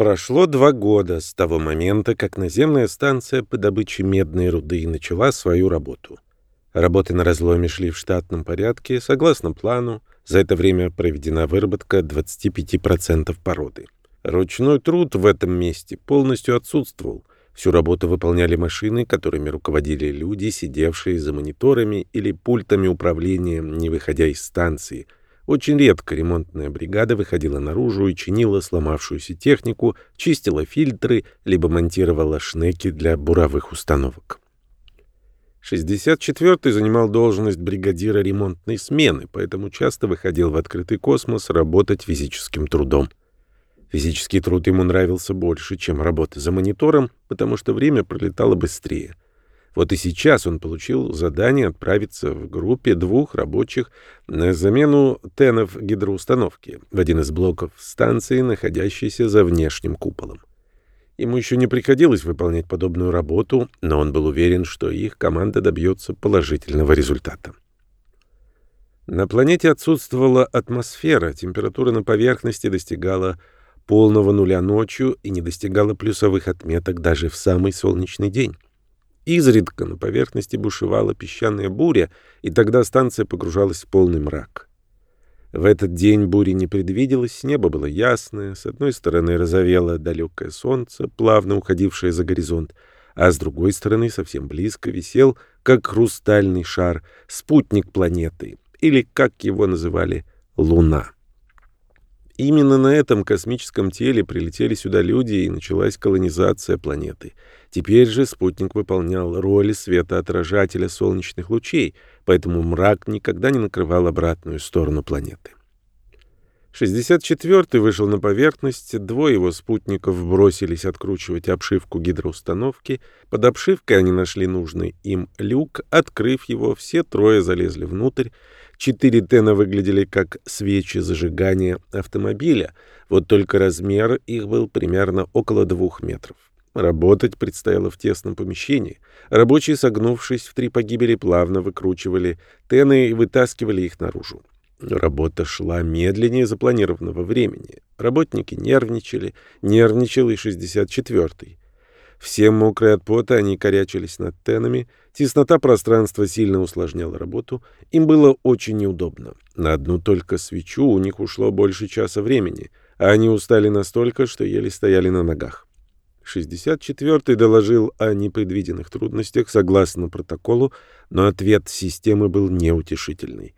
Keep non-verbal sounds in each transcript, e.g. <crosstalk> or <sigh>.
Прошло два года с того момента, как наземная станция по добыче медной руды начала свою работу. Работы на разломе шли в штатном порядке, согласно плану. За это время проведена выработка 25% породы. Ручной труд в этом месте полностью отсутствовал. Всю работу выполняли машины, которыми руководили люди, сидевшие за мониторами или пультами управления, не выходя из станции – очень редко ремонтная бригада выходила наружу и чинила сломавшуюся технику, чистила фильтры, либо монтировала шнеки для буровых установок. 64-й занимал должность бригадира ремонтной смены, поэтому часто выходил в открытый космос работать физическим трудом. Физический труд ему нравился больше, чем работа за монитором, потому что время пролетало быстрее. Вот и сейчас он получил задание отправиться в группе двух рабочих на замену тенов гидроустановки в один из блоков станции, находящейся за внешним куполом. Ему еще не приходилось выполнять подобную работу, но он был уверен, что их команда добьется положительного результата. На планете отсутствовала атмосфера, температура на поверхности достигала полного нуля ночью и не достигала плюсовых отметок даже в самый солнечный день. Изредка на поверхности бушевала песчаная буря, и тогда станция погружалась в полный мрак. В этот день бури не предвиделось, небо было ясное, с одной стороны разовело далекое солнце, плавно уходившее за горизонт, а с другой стороны совсем близко висел, как хрустальный шар, спутник планеты, или, как его называли, Луна. Именно на этом космическом теле прилетели сюда люди, и началась колонизация планеты. Теперь же спутник выполнял роль светоотражателя солнечных лучей, поэтому мрак никогда не накрывал обратную сторону планеты. 64-й вышел на поверхность, двое его спутников бросились откручивать обшивку гидроустановки. Под обшивкой они нашли нужный им люк, открыв его, все трое залезли внутрь, Четыре тена выглядели как свечи зажигания автомобиля, вот только размер их был примерно около двух метров. Работать предстояло в тесном помещении. Рабочие, согнувшись в три погибели, плавно выкручивали тены и вытаскивали их наружу. Работа шла медленнее запланированного времени. Работники нервничали, нервничал и 64-й. Все мокрые от пота, они корячились над тенами. Теснота пространства сильно усложняла работу. Им было очень неудобно. На одну только свечу у них ушло больше часа времени, а они устали настолько, что еле стояли на ногах. 64-й доложил о непредвиденных трудностях согласно протоколу, но ответ системы был неутешительный.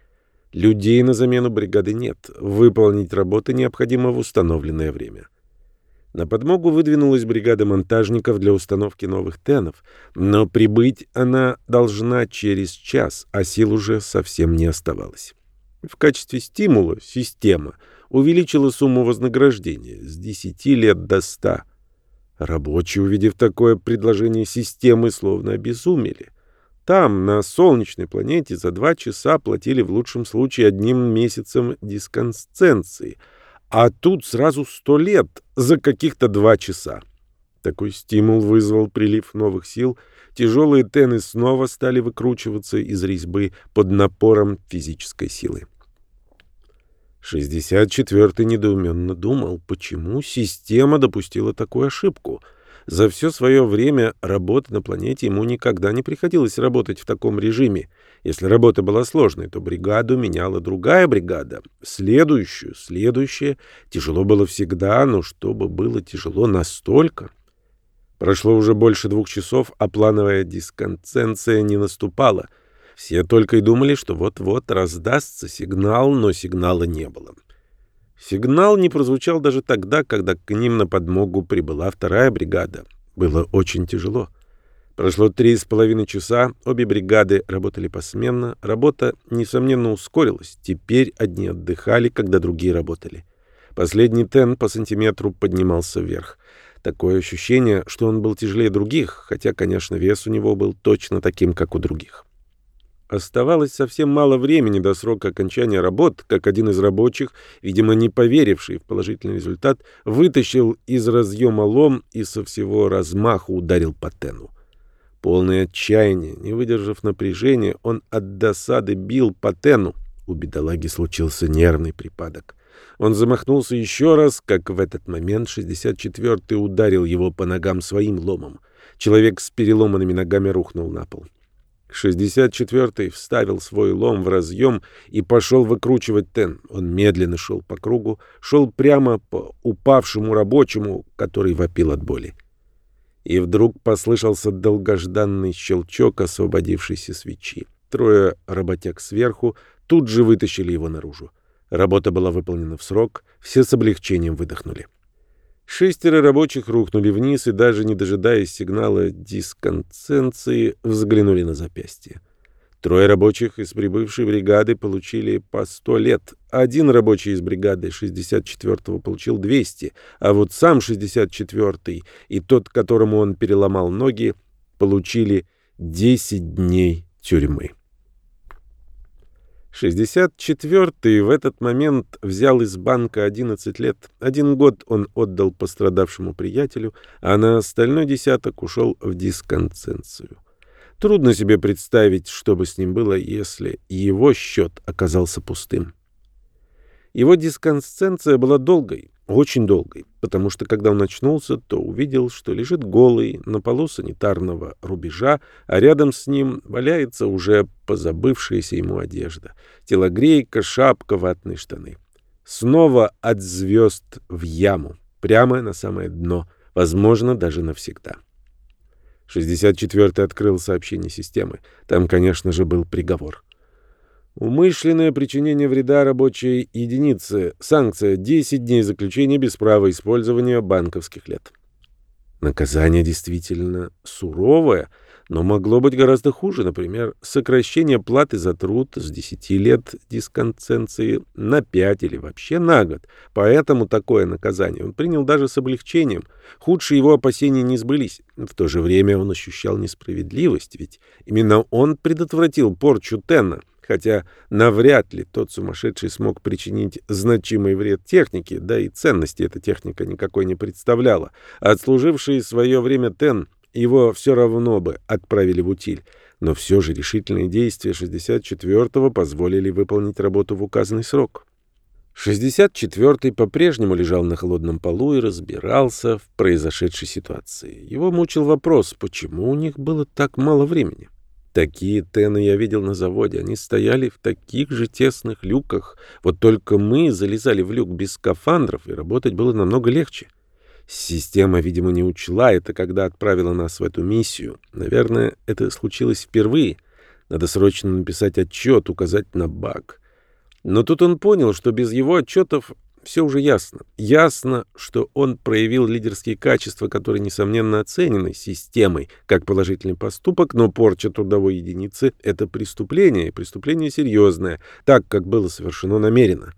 Людей на замену бригады нет. Выполнить работы необходимо в установленное время. На подмогу выдвинулась бригада монтажников для установки новых тенов, но прибыть она должна через час, а сил уже совсем не оставалось. В качестве стимула система увеличила сумму вознаграждения с 10 лет до 100. Рабочие, увидев такое предложение системы, словно обезумели. Там, на солнечной планете, за два часа платили в лучшем случае одним месяцем дисконсценции — а тут сразу сто лет за каких-то два часа. Такой стимул вызвал прилив новых сил. Тяжелые тены снова стали выкручиваться из резьбы под напором физической силы. 64-й недоуменно думал, почему система допустила такую ошибку — за все свое время работы на планете ему никогда не приходилось работать в таком режиме. Если работа была сложной, то бригаду меняла другая бригада, следующую, следующая. Тяжело было всегда, но чтобы было тяжело настолько... Прошло уже больше двух часов, а плановая дисконценция не наступала. Все только и думали, что вот-вот раздастся сигнал, но сигнала не было. Сигнал не прозвучал даже тогда, когда к ним на подмогу прибыла вторая бригада. Было очень тяжело. Прошло три с половиной часа, обе бригады работали посменно. Работа, несомненно, ускорилась. Теперь одни отдыхали, когда другие работали. Последний тен по сантиметру поднимался вверх. Такое ощущение, что он был тяжелее других, хотя, конечно, вес у него был точно таким, как у других. Оставалось совсем мало времени до срока окончания работ, как один из рабочих, видимо, не поверивший в положительный результат, вытащил из разъема лом и со всего размаху ударил по тену. Полное отчаяние, не выдержав напряжения, он от досады бил по тену. У бедолаги случился нервный припадок. Он замахнулся еще раз, как в этот момент 64-й ударил его по ногам своим ломом. Человек с переломанными ногами рухнул на пол. 64-й вставил свой лом в разъем и пошел выкручивать тен. Он медленно шел по кругу, шел прямо по упавшему рабочему, который вопил от боли. И вдруг послышался долгожданный щелчок освободившейся свечи. Трое работяг сверху тут же вытащили его наружу. Работа была выполнена в срок, все с облегчением выдохнули. Шестеро рабочих рухнули вниз и, даже не дожидаясь сигнала дисконценции, взглянули на запястье. Трое рабочих из прибывшей бригады получили по 100 лет. Один рабочий из бригады 64-го получил 200, а вот сам 64-й и тот, которому он переломал ноги, получили 10 дней тюрьмы. 64-й в этот момент взял из банка 11 лет. Один год он отдал пострадавшему приятелю, а на остальной десяток ушел в дисконценцию. Трудно себе представить, что бы с ним было, если его счет оказался пустым. Его дисконсценция была долгой, очень долгой, потому что когда он очнулся, то увидел, что лежит голый на полу санитарного рубежа, а рядом с ним валяется уже позабывшаяся ему одежда. Телогрейка, шапка, ватные штаны. Снова от звезд в яму, прямо на самое дно, возможно, даже навсегда. 64-й открыл сообщение системы. Там, конечно же, был приговор. Умышленное причинение вреда рабочей единице. Санкция 10 дней заключения без права использования банковских лет. Наказание действительно суровое, но могло быть гораздо хуже. Например, сокращение платы за труд с 10 лет дисконценции на 5 или вообще на год. Поэтому такое наказание он принял даже с облегчением. Худшие его опасения не сбылись. В то же время он ощущал несправедливость, ведь именно он предотвратил порчу Тенна хотя навряд ли тот сумасшедший смог причинить значимый вред технике, да и ценности эта техника никакой не представляла. Отслуживший свое время Тен его все равно бы отправили в утиль. Но все же решительные действия 64-го позволили выполнить работу в указанный срок. 64-й по-прежнему лежал на холодном полу и разбирался в произошедшей ситуации. Его мучил вопрос, почему у них было так мало времени. Такие тены я видел на заводе. Они стояли в таких же тесных люках. Вот только мы залезали в люк без скафандров, и работать было намного легче. Система, видимо, не учла это, когда отправила нас в эту миссию. Наверное, это случилось впервые. Надо срочно написать отчет, указать на баг. Но тут он понял, что без его отчетов все уже ясно. Ясно, что он проявил лидерские качества, которые, несомненно, оценены системой как положительный поступок, но порча трудовой единицы — это преступление, и преступление серьезное, так, как было совершено намеренно.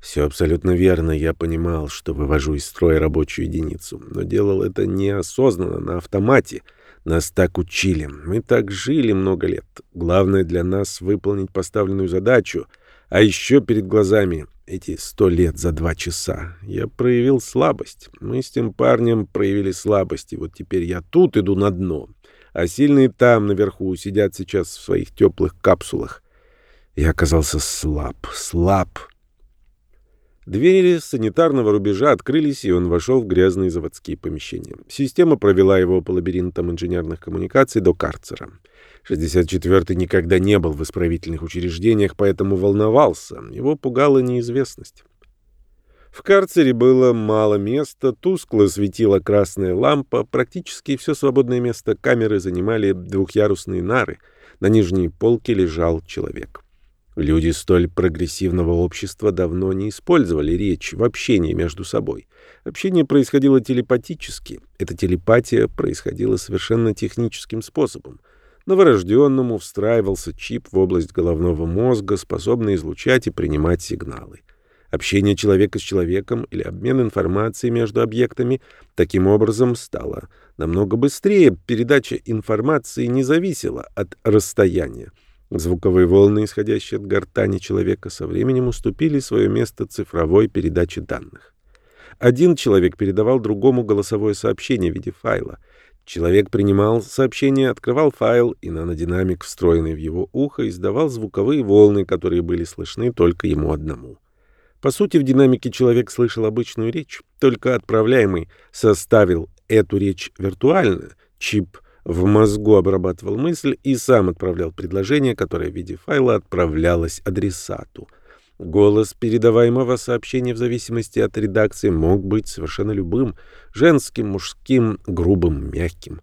Все абсолютно верно. Я понимал, что вывожу из строя рабочую единицу, но делал это неосознанно, на автомате. Нас так учили. Мы так жили много лет. Главное для нас — выполнить поставленную задачу. А еще перед глазами эти сто лет за два часа. Я проявил слабость. Мы с тем парнем проявили слабость, и вот теперь я тут иду на дно. А сильные там, наверху, сидят сейчас в своих теплых капсулах. Я оказался слаб, слаб. Двери санитарного рубежа открылись, и он вошел в грязные заводские помещения. Система провела его по лабиринтам инженерных коммуникаций до карцера. 64-й никогда не был в исправительных учреждениях, поэтому волновался. Его пугала неизвестность. В карцере было мало места, тускло светила красная лампа, практически все свободное место камеры занимали двухъярусные нары. На нижней полке лежал человек. Люди столь прогрессивного общества давно не использовали речь в общении между собой. Общение происходило телепатически. Эта телепатия происходила совершенно техническим способом — Новорожденному встраивался чип в область головного мозга, способный излучать и принимать сигналы. Общение человека с человеком или обмен информацией между объектами таким образом стало намного быстрее. Передача информации не зависела от расстояния. Звуковые волны, исходящие от гортани человека, со временем уступили свое место цифровой передаче данных. Один человек передавал другому голосовое сообщение в виде файла — Человек принимал сообщение, открывал файл, и нанодинамик, встроенный в его ухо, издавал звуковые волны, которые были слышны только ему одному. По сути, в динамике человек слышал обычную речь, только отправляемый составил эту речь виртуально, чип в мозгу обрабатывал мысль и сам отправлял предложение, которое в виде файла отправлялось адресату. Голос передаваемого сообщения в зависимости от редакции мог быть совершенно любым — женским, мужским, грубым, мягким.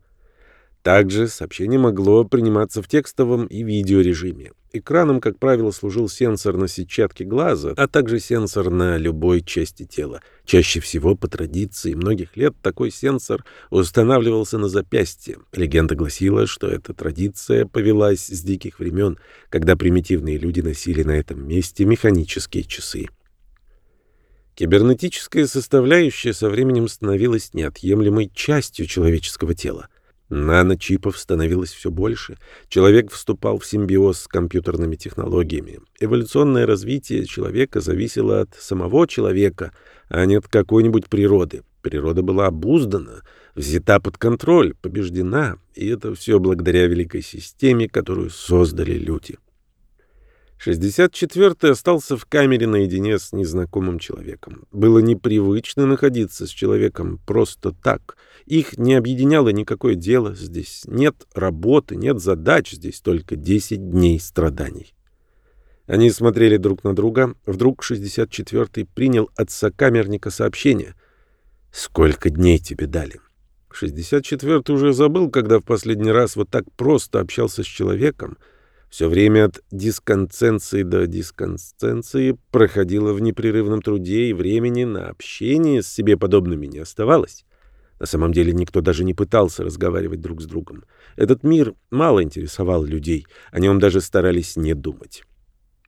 Также сообщение могло приниматься в текстовом и видеорежиме. Экраном, как правило, служил сенсор на сетчатке глаза, а также сенсор на любой части тела. Чаще всего, по традиции многих лет, такой сенсор устанавливался на запястье. Легенда гласила, что эта традиция повелась с диких времен, когда примитивные люди носили на этом месте механические часы. Кибернетическая составляющая со временем становилась неотъемлемой частью человеческого тела. Наночипов становилось все больше. Человек вступал в симбиоз с компьютерными технологиями. Эволюционное развитие человека зависело от самого человека, а не от какой-нибудь природы. Природа была обуздана, взята под контроль, побеждена, и это все благодаря великой системе, которую создали люди. 64-й остался в камере наедине с незнакомым человеком. Было непривычно находиться с человеком просто так. Их не объединяло никакое дело. Здесь нет работы, нет задач, здесь только 10 дней страданий. Они смотрели друг на друга. Вдруг 64-й принял от сокамерника сообщение. «Сколько дней тебе дали?» 64-й уже забыл, когда в последний раз вот так просто общался с человеком — все время от дисконценции до дисконценции проходило в непрерывном труде, и времени на общение с себе подобными не оставалось. На самом деле никто даже не пытался разговаривать друг с другом. Этот мир мало интересовал людей, о нем даже старались не думать.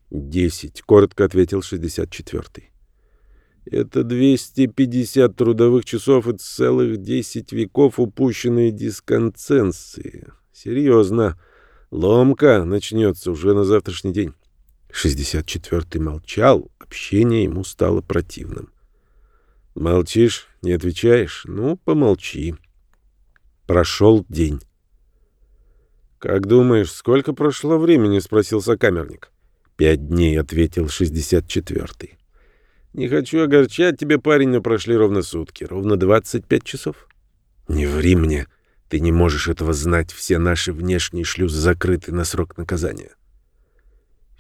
«Десять», — коротко ответил шестьдесят четвертый. «Это двести пятьдесят трудовых часов и целых десять веков упущенной дисконценции. Серьезно». Ломка начнется уже на завтрашний день. 64-й молчал, общение ему стало противным. Молчишь, не отвечаешь? Ну, помолчи. Прошел день. «Как думаешь, сколько прошло времени?» — спросил сокамерник. «Пять дней», — ответил 64-й. «Не хочу огорчать тебя, парень, но прошли ровно сутки, ровно 25 часов». «Не ври мне», ты не можешь этого знать, все наши внешние шлюзы закрыты на срок наказания.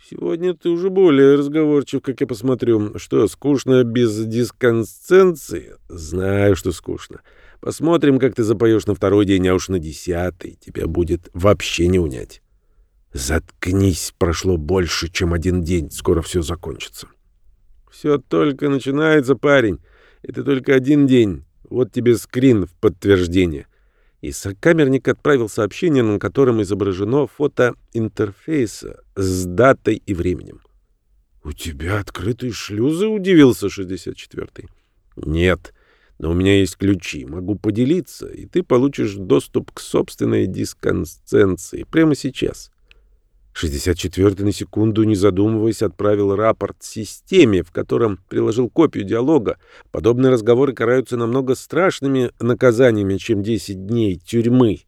Сегодня ты уже более разговорчив, как я посмотрю. Что, скучно без дисконсценции? Знаю, что скучно. Посмотрим, как ты запоешь на второй день, а уж на десятый тебя будет вообще не унять. Заткнись, прошло больше, чем один день, скоро все закончится. Все только начинается, парень. Это только один день. Вот тебе скрин в подтверждение и сокамерник отправил сообщение, на котором изображено фото интерфейса с датой и временем. «У тебя открытые шлюзы?» — удивился 64-й. «Нет, но у меня есть ключи, могу поделиться, и ты получишь доступ к собственной дисконсценции прямо сейчас». 64-й на секунду, не задумываясь, отправил рапорт системе, в котором приложил копию диалога. Подобные разговоры караются намного страшными наказаниями, чем 10 дней тюрьмы.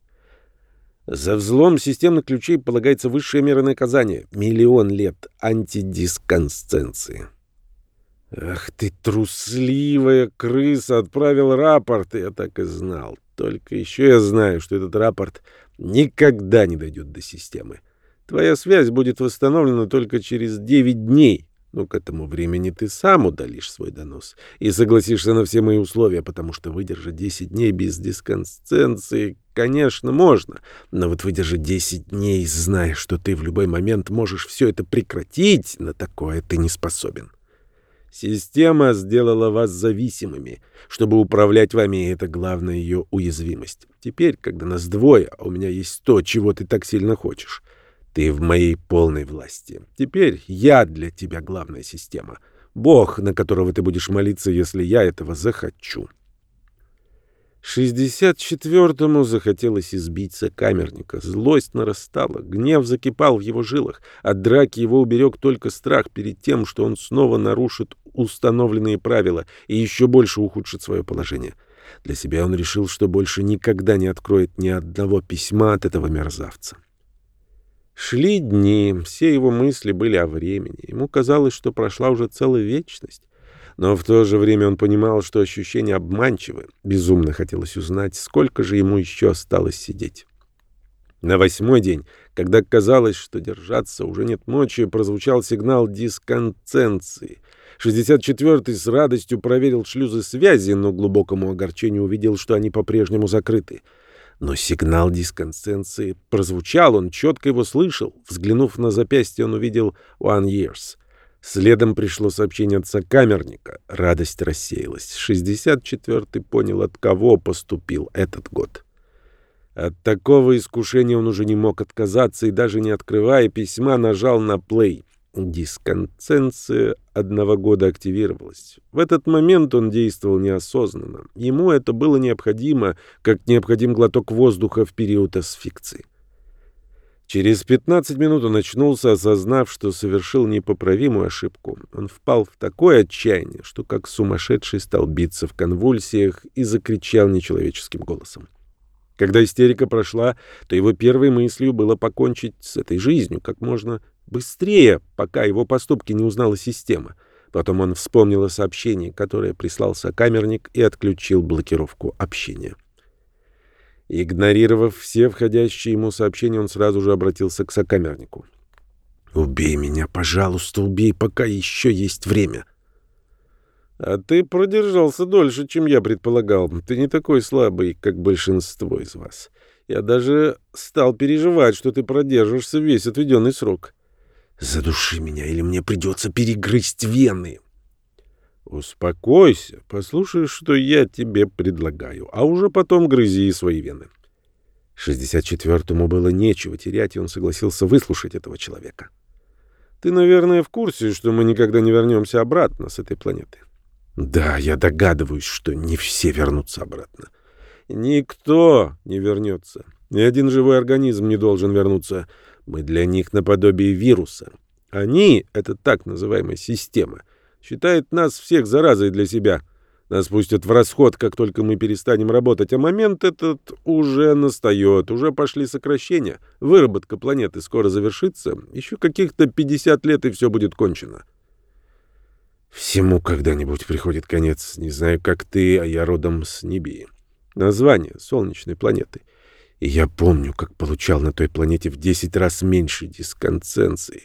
За взлом системных ключей полагается высшая мера наказания — миллион лет антидисконсценции. «Ах ты, трусливая крыса!» — отправил рапорт, я так и знал. Только еще я знаю, что этот рапорт никогда не дойдет до системы. Твоя связь будет восстановлена только через 9 дней. Но к этому времени ты сам удалишь свой донос и согласишься на все мои условия, потому что выдержать 10 дней без дисконсценции, конечно, можно. Но вот выдержать 10 дней, зная, что ты в любой момент можешь все это прекратить, на такое ты не способен. Система сделала вас зависимыми. Чтобы управлять вами, это главная ее уязвимость. Теперь, когда нас двое, а у меня есть то, чего ты так сильно хочешь — ты в моей полной власти. Теперь я для тебя главная система. Бог, на которого ты будешь молиться, если я этого захочу. Шестьдесят четвертому захотелось избить сокамерника. Злость нарастала, гнев закипал в его жилах. От драки его уберег только страх перед тем, что он снова нарушит установленные правила и еще больше ухудшит свое положение. Для себя он решил, что больше никогда не откроет ни одного письма от этого мерзавца. Шли дни, все его мысли были о времени. Ему казалось, что прошла уже целая вечность. Но в то же время он понимал, что ощущения обманчивы. Безумно хотелось узнать, сколько же ему еще осталось сидеть. На восьмой день, когда казалось, что держаться уже нет мочи, прозвучал сигнал дисконценции. 64-й с радостью проверил шлюзы связи, но глубокому огорчению увидел, что они по-прежнему закрыты. Но сигнал дисконценции прозвучал, он четко его слышал. Взглянув на запястье, он увидел «One Years». Следом пришло сообщение от сокамерника. Радость рассеялась. 64-й понял, от кого поступил этот год. От такого искушения он уже не мог отказаться и даже не открывая письма нажал на плей. Дисконценция одного года активировалась. В этот момент он действовал неосознанно. Ему это было необходимо, как необходим глоток воздуха в период асфикции. Через 15 минут он очнулся, осознав, что совершил непоправимую ошибку. Он впал в такое отчаяние, что как сумасшедший стал биться в конвульсиях и закричал нечеловеческим голосом. Когда истерика прошла, то его первой мыслью было покончить с этой жизнью как можно быстрее, пока его поступки не узнала система. Потом он вспомнил о сообщении, которое прислал сокамерник, и отключил блокировку общения. Игнорировав все входящие ему сообщения, он сразу же обратился к сокамернику. «Убей меня, пожалуйста, убей, пока еще есть время». «А ты продержался дольше, чем я предполагал. Ты не такой слабый, как большинство из вас. Я даже стал переживать, что ты продержишься весь отведенный срок». «Задуши меня, или мне придется перегрызть вены». Успокойся, послушай, что я тебе предлагаю, а уже потом грызи свои вены. 64-му было нечего терять, и он согласился выслушать этого человека. Ты, наверное, в курсе, что мы никогда не вернемся обратно с этой планеты. Да, я догадываюсь, что не все вернутся обратно. Никто не вернется. Ни один живой организм не должен вернуться. Мы для них наподобие вируса. Они — это так называемая система — Считает нас всех заразой для себя. Нас пустят в расход, как только мы перестанем работать, а момент этот уже настает, уже пошли сокращения. Выработка планеты скоро завершится, еще каких-то 50 лет и все будет кончено. Всему когда-нибудь приходит конец. Не знаю, как ты, а я родом с Нибии. Название солнечной планеты. Я помню, как получал на той планете в 10 раз меньше дисконценции,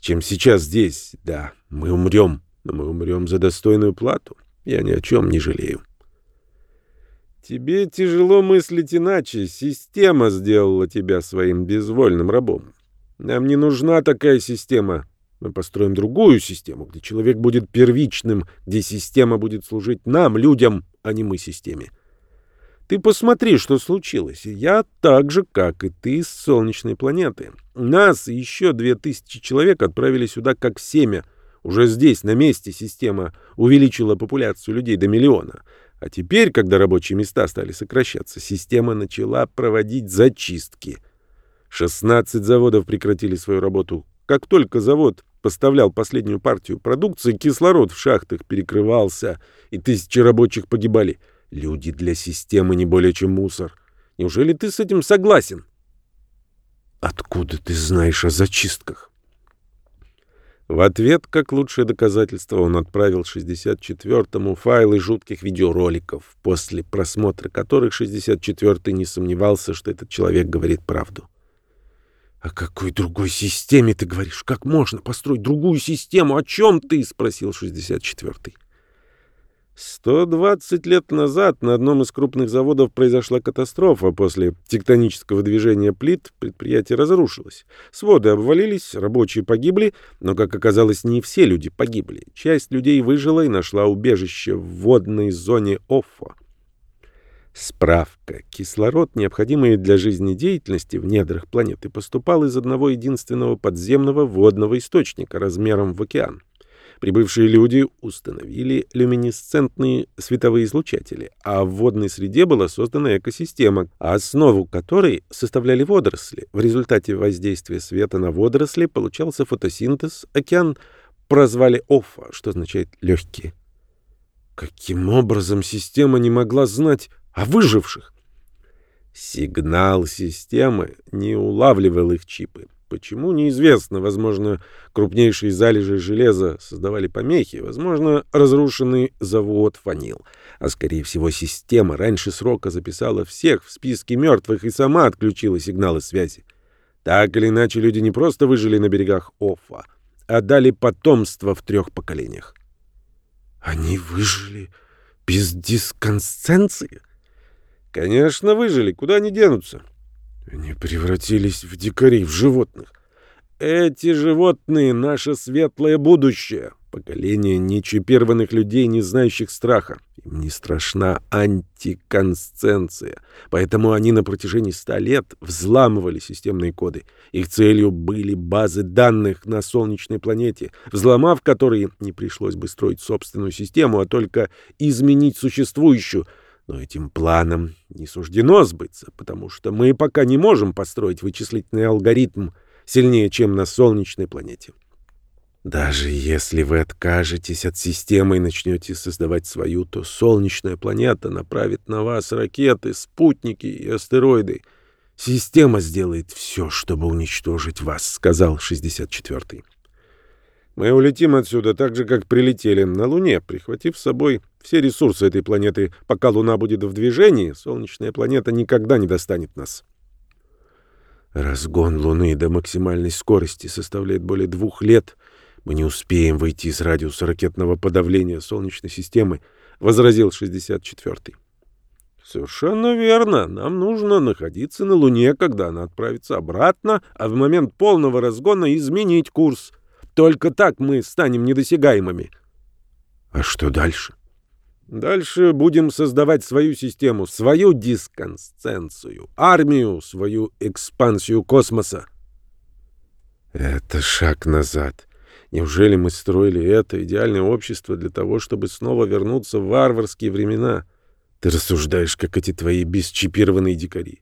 чем сейчас здесь. Да, мы умрем но мы умрем за достойную плату. Я ни о чем не жалею. Тебе тяжело мыслить иначе. Система сделала тебя своим безвольным рабом. Нам не нужна такая система. Мы построим другую систему, где человек будет первичным, где система будет служить нам, людям, а не мы системе. Ты посмотри, что случилось. Я так же, как и ты, с солнечной планеты. Нас и еще две тысячи человек отправили сюда как семя — уже здесь, на месте, система увеличила популяцию людей до миллиона. А теперь, когда рабочие места стали сокращаться, система начала проводить зачистки. 16 заводов прекратили свою работу. Как только завод поставлял последнюю партию продукции, кислород в шахтах перекрывался, и тысячи рабочих погибали. Люди для системы не более чем мусор. Неужели ты с этим согласен? Откуда ты знаешь о зачистках? В ответ, как лучшее доказательство, он отправил 64-му файлы жутких видеороликов, после просмотра которых 64-й не сомневался, что этот человек говорит правду. «О какой другой системе ты говоришь? Как можно построить другую систему? О чем ты?» — спросил 64-й. 120 лет назад на одном из крупных заводов произошла катастрофа. После тектонического движения плит предприятие разрушилось. Своды обвалились, рабочие погибли, но, как оказалось, не все люди погибли. Часть людей выжила и нашла убежище в водной зоне Оффо. Справка. Кислород, необходимый для жизнедеятельности в недрах планеты, поступал из одного единственного подземного водного источника размером в океан. Прибывшие люди установили люминесцентные световые излучатели, а в водной среде была создана экосистема, основу которой составляли водоросли. В результате воздействия света на водоросли получался фотосинтез. Океан прозвали Офа, что означает «легкие». Каким образом система не могла знать о выживших? Сигнал системы не улавливал их чипы. Почему, неизвестно. Возможно, крупнейшие залежи железа создавали помехи. Возможно, разрушенный завод фанил. А, скорее всего, система раньше срока записала всех в списке мертвых и сама отключила сигналы связи. Так или иначе, люди не просто выжили на берегах Оффа, а дали потомство в трех поколениях. Они выжили без дисконсценции? Конечно, выжили. Куда они денутся? Они превратились в дикарей, в животных. Эти животные — наше светлое будущее. Поколение нечипированных людей, не знающих страха. Им не страшна антиконсценция. Поэтому они на протяжении ста лет взламывали системные коды. Их целью были базы данных на солнечной планете, взломав которые не пришлось бы строить собственную систему, а только изменить существующую — но этим планам не суждено сбыться, потому что мы пока не можем построить вычислительный алгоритм сильнее, чем на солнечной планете. Даже если вы откажетесь от системы и начнете создавать свою, то солнечная планета направит на вас ракеты, спутники и астероиды. Система сделает все, чтобы уничтожить вас, сказал 64-й. Мы улетим отсюда так же, как прилетели, на Луне, прихватив с собой все ресурсы этой планеты. Пока Луна будет в движении, солнечная планета никогда не достанет нас. Разгон Луны до максимальной скорости составляет более двух лет. Мы не успеем выйти из радиуса ракетного подавления Солнечной системы, — возразил 64-й. Совершенно верно. Нам нужно находиться на Луне, когда она отправится обратно, а в момент полного разгона изменить курс — только так мы станем недосягаемыми. А что дальше? Дальше будем создавать свою систему, свою дисконсценцию, армию, свою экспансию космоса. Это шаг назад. Неужели мы строили это идеальное общество для того, чтобы снова вернуться в варварские времена? Ты рассуждаешь, как эти твои бесчипированные дикари.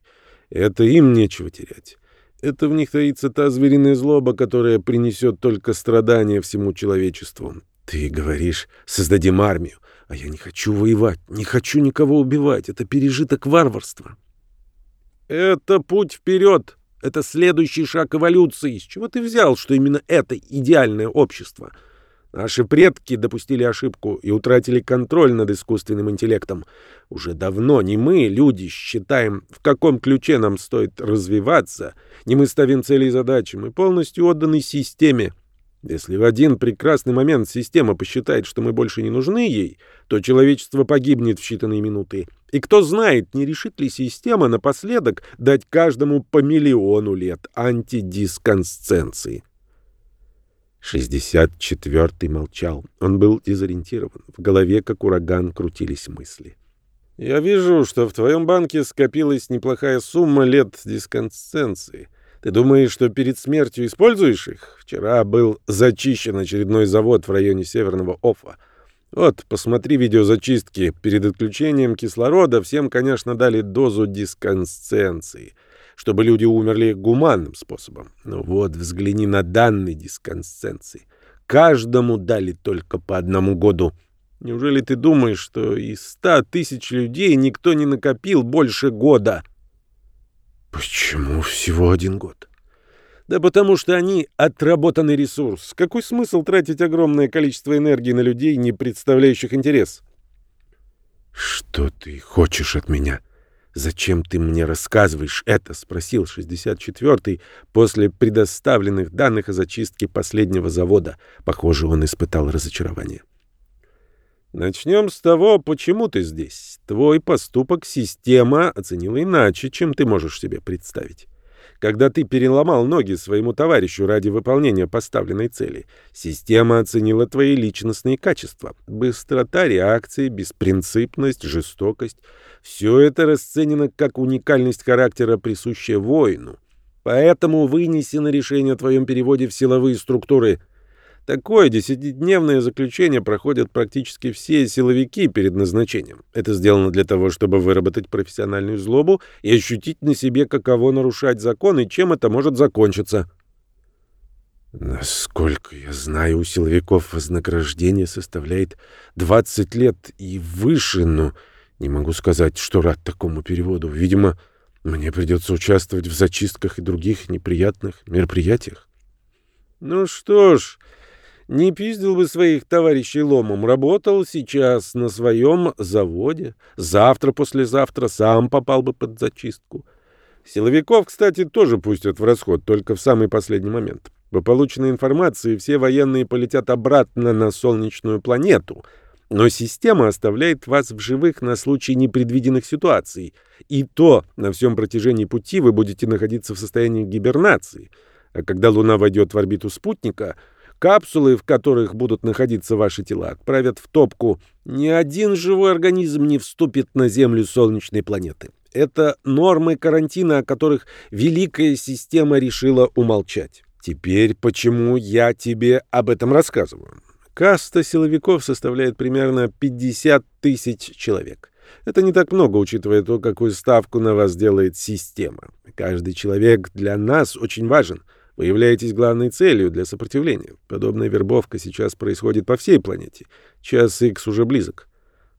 Это им нечего терять. Это в них таится та звериная злоба, которая принесет только страдания всему человечеству. Ты говоришь, создадим армию, а я не хочу воевать, не хочу никого убивать. Это пережиток варварства. Это путь вперед. Это следующий шаг эволюции. С чего ты взял, что именно это идеальное общество? — Наши предки допустили ошибку и утратили контроль над искусственным интеллектом. Уже давно не мы, люди, считаем, в каком ключе нам стоит развиваться, не мы ставим цели и задачи, мы полностью отданы системе. Если в один прекрасный момент система посчитает, что мы больше не нужны ей, то человечество погибнет в считанные минуты. И кто знает, не решит ли система напоследок дать каждому по миллиону лет антидисконсценции. 64-й молчал. Он был дезориентирован. В голове, как ураган, крутились мысли. «Я вижу, что в твоем банке скопилась неплохая сумма лет дисконсценции. Ты думаешь, что перед смертью используешь их? Вчера был зачищен очередной завод в районе Северного Офа. Вот, посмотри видеозачистки. Перед отключением кислорода всем, конечно, дали дозу дисконсценции» чтобы люди умерли гуманным способом. Но вот взгляни на данные дисконсценции. Каждому дали только по одному году. Неужели ты думаешь, что из ста тысяч людей никто не накопил больше года? Почему всего один год? Да потому что они отработанный ресурс. Какой смысл тратить огромное количество энергии на людей, не представляющих интерес? Что ты хочешь от меня? «Зачем ты мне рассказываешь это?» — спросил 64-й после предоставленных данных о зачистке последнего завода. Похоже, он испытал разочарование. «Начнем с того, почему ты здесь. Твой поступок система оценила иначе, чем ты можешь себе представить когда ты переломал ноги своему товарищу ради выполнения поставленной цели. Система оценила твои личностные качества. Быстрота реакции, беспринципность, жестокость. Все это расценено как уникальность характера, присущая воину. Поэтому вынесено решение о твоем переводе в силовые структуры – Такое десятидневное заключение проходят практически все силовики перед назначением. Это сделано для того, чтобы выработать профессиональную злобу и ощутить на себе, каково нарушать закон и чем это может закончиться. Насколько я знаю, у силовиков вознаграждение составляет 20 лет и выше, но не могу сказать, что рад такому переводу. Видимо, Мне придется участвовать в зачистках и других неприятных мероприятиях. Ну что ж, не пиздил бы своих товарищей ломом, работал сейчас на своем заводе, завтра-послезавтра сам попал бы под зачистку. Силовиков, кстати, тоже пустят в расход, только в самый последний момент. По полученной информации все военные полетят обратно на солнечную планету — но система оставляет вас в живых на случай непредвиденных ситуаций. И то на всем протяжении пути вы будете находиться в состоянии гибернации. А когда Луна войдет в орбиту спутника, капсулы, в которых будут находиться ваши тела, отправят в топку. Ни один живой организм не вступит на Землю солнечной планеты. Это нормы карантина, о которых Великая Система решила умолчать. Теперь почему я тебе об этом рассказываю? Каста силовиков составляет примерно 50 тысяч человек. Это не так много, учитывая то, какую ставку на вас делает система. Каждый человек для нас очень важен. Вы являетесь главной целью для сопротивления. Подобная вербовка сейчас происходит по всей планете. Час X уже близок.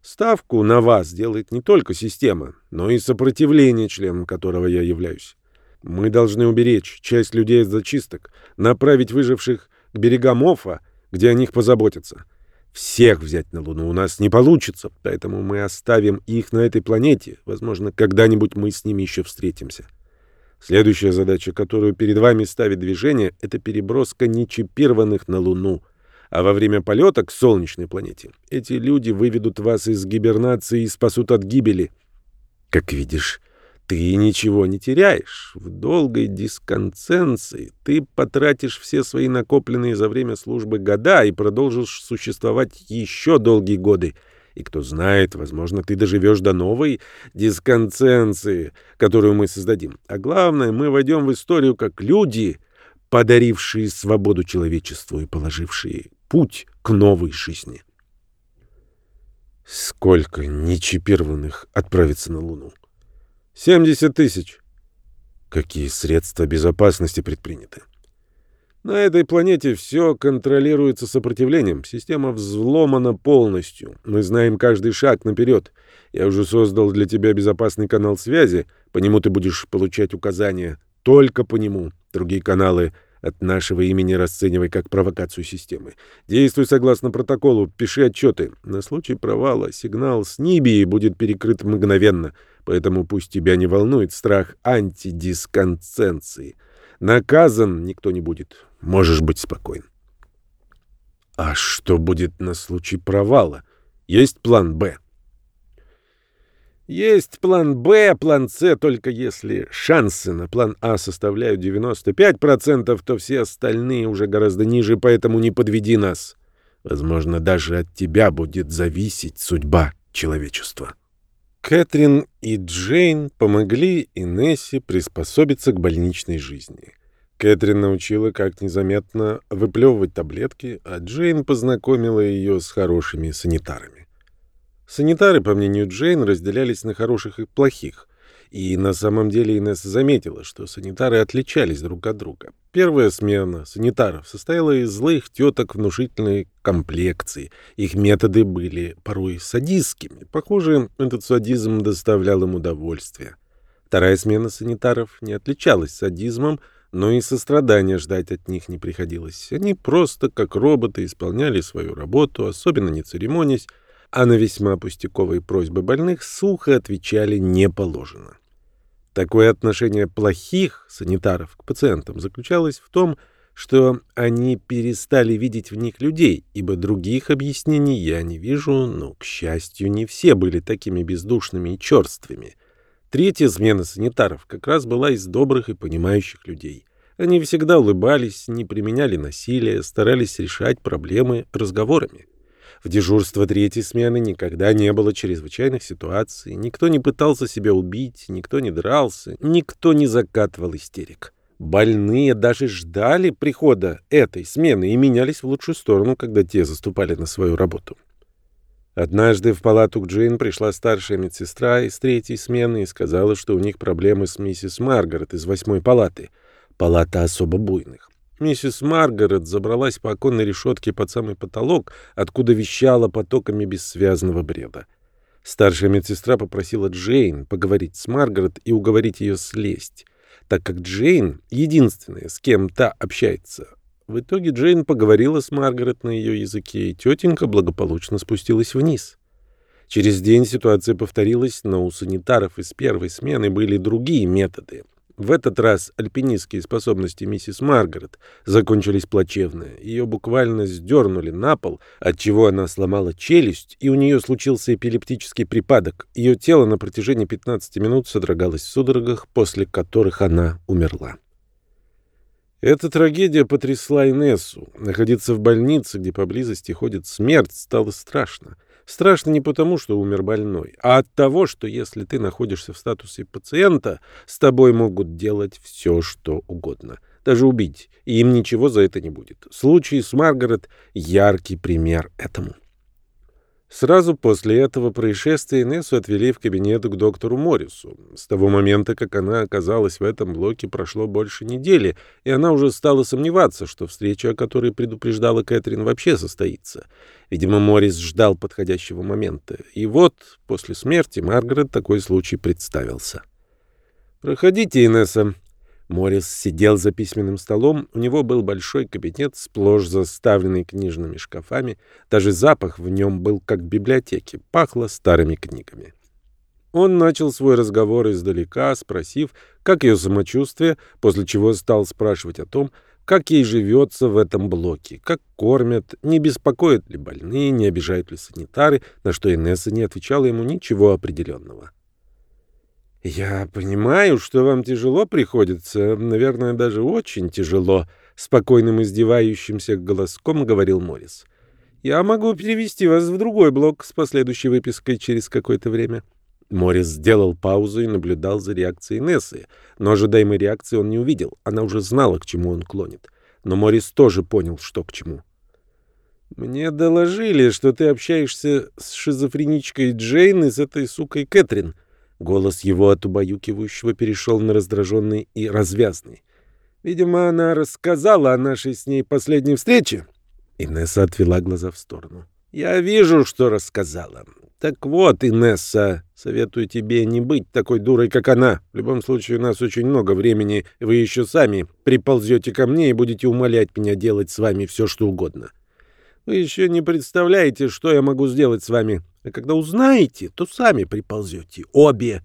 Ставку на вас делает не только система, но и сопротивление, членом которого я являюсь. Мы должны уберечь часть людей от зачисток, направить выживших к берегам Офа где о них позаботятся. Всех взять на Луну у нас не получится, поэтому мы оставим их на этой планете. Возможно, когда-нибудь мы с ними еще встретимся. Следующая задача, которую перед вами ставит движение, это переброска нечипированных на Луну. А во время полета к солнечной планете эти люди выведут вас из гибернации и спасут от гибели. Как видишь, ты ничего не теряешь. В долгой дисконценции ты потратишь все свои накопленные за время службы года и продолжишь существовать еще долгие годы. И кто знает, возможно, ты доживешь до новой дисконценции, которую мы создадим. А главное, мы войдем в историю как люди, подарившие свободу человечеству и положившие путь к новой жизни. Сколько нечипированных отправится на Луну? 70 тысяч. Какие средства безопасности предприняты? На этой планете все контролируется сопротивлением. Система взломана полностью. Мы знаем каждый шаг наперед. Я уже создал для тебя безопасный канал связи. По нему ты будешь получать указания. Только по нему. Другие каналы от нашего имени расценивай как провокацию системы. Действуй согласно протоколу, пиши отчеты. На случай провала сигнал с Нибии будет перекрыт мгновенно. Поэтому пусть тебя не волнует страх антидисконценции. Наказан никто не будет. Можешь быть спокоен. А что будет на случай провала? Есть план «Б». Есть план «Б», план «С», только если шансы на план «А» составляют 95%, то все остальные уже гораздо ниже, поэтому не подведи нас. Возможно, даже от тебя будет зависеть судьба человечества. Кэтрин и Джейн помогли Инессе приспособиться к больничной жизни. Кэтрин научила, как незаметно выплевывать таблетки, а Джейн познакомила ее с хорошими санитарами. Санитары, по мнению Джейн, разделялись на хороших и плохих. И на самом деле Инесса заметила, что санитары отличались друг от друга. Первая смена санитаров состояла из злых теток внушительной комплекции. Их методы были порой садистскими. Похоже, этот садизм доставлял им удовольствие. Вторая смена санитаров не отличалась садизмом, но и сострадания ждать от них не приходилось. Они просто, как роботы, исполняли свою работу, особенно не церемонясь, а на весьма пустяковые просьбы больных сухо отвечали «не положено». Такое отношение плохих санитаров к пациентам заключалось в том, что они перестали видеть в них людей, ибо других объяснений я не вижу, но, к счастью, не все были такими бездушными и черствыми. Третья смена санитаров как раз была из добрых и понимающих людей. Они всегда улыбались, не применяли насилия, старались решать проблемы разговорами. В дежурство третьей смены никогда не было чрезвычайных ситуаций, никто не пытался себя убить, никто не дрался, никто не закатывал истерик. Больные даже ждали прихода этой смены и менялись в лучшую сторону, когда те заступали на свою работу. Однажды в палату к Джейн пришла старшая медсестра из третьей смены и сказала, что у них проблемы с миссис Маргарет из восьмой палаты. Палата особо буйных. Миссис Маргарет забралась по оконной решетке под самый потолок, откуда вещала потоками бессвязного бреда. Старшая медсестра попросила Джейн поговорить с Маргарет и уговорить ее слезть, так как Джейн — единственная, с кем та общается. В итоге Джейн поговорила с Маргарет на ее языке, и тетенька благополучно спустилась вниз. Через день ситуация повторилась, но у санитаров из первой смены были другие методы. В этот раз альпинистские способности миссис Маргарет закончились плачевно. Ее буквально сдернули на пол, отчего она сломала челюсть, и у нее случился эпилептический припадок. Ее тело на протяжении 15 минут содрогалось в судорогах, после которых она умерла. Эта трагедия потрясла Инессу. Находиться в больнице, где поблизости ходит смерть, стало страшно. Страшно не потому, что умер больной, а от того, что если ты находишься в статусе пациента, с тобой могут делать все, что угодно. Даже убить, и им ничего за это не будет. Случай с Маргарет — яркий пример этому. Сразу после этого происшествия Инессу отвели в кабинет к доктору Моррису. С того момента, как она оказалась в этом блоке, прошло больше недели, и она уже стала сомневаться, что встреча, о которой предупреждала Кэтрин, вообще состоится. Видимо, Моррис ждал подходящего момента. И вот, после смерти Маргарет такой случай представился. «Проходите, Инесса», Морис сидел за письменным столом, у него был большой кабинет, сплошь заставленный книжными шкафами, даже запах в нем был как в библиотеке, пахло старыми книгами. Он начал свой разговор издалека, спросив, как ее самочувствие, после чего стал спрашивать о том, как ей живется в этом блоке, как кормят, не беспокоят ли больные, не обижают ли санитары, на что Инесса не отвечала ему ничего определенного. «Я понимаю, что вам тяжело приходится, наверное, даже очень тяжело», — спокойным издевающимся голоском говорил Морис. «Я могу перевести вас в другой блок с последующей выпиской через какое-то время». Морис сделал паузу и наблюдал за реакцией Нессы, но ожидаемой реакции он не увидел. Она уже знала, к чему он клонит. Но Морис тоже понял, что к чему. «Мне доложили, что ты общаешься с шизофреничкой Джейн и с этой сукой Кэтрин», Голос его от убаюкивающего перешел на раздраженный и развязный. «Видимо, она рассказала о нашей с ней последней встрече». Инесса отвела глаза в сторону. «Я вижу, что рассказала. Так вот, Инесса, советую тебе не быть такой дурой, как она. В любом случае, у нас очень много времени, вы еще сами приползете ко мне и будете умолять меня делать с вами все, что угодно. Вы еще не представляете, что я могу сделать с вами. А когда узнаете, то сами приползете. Обе.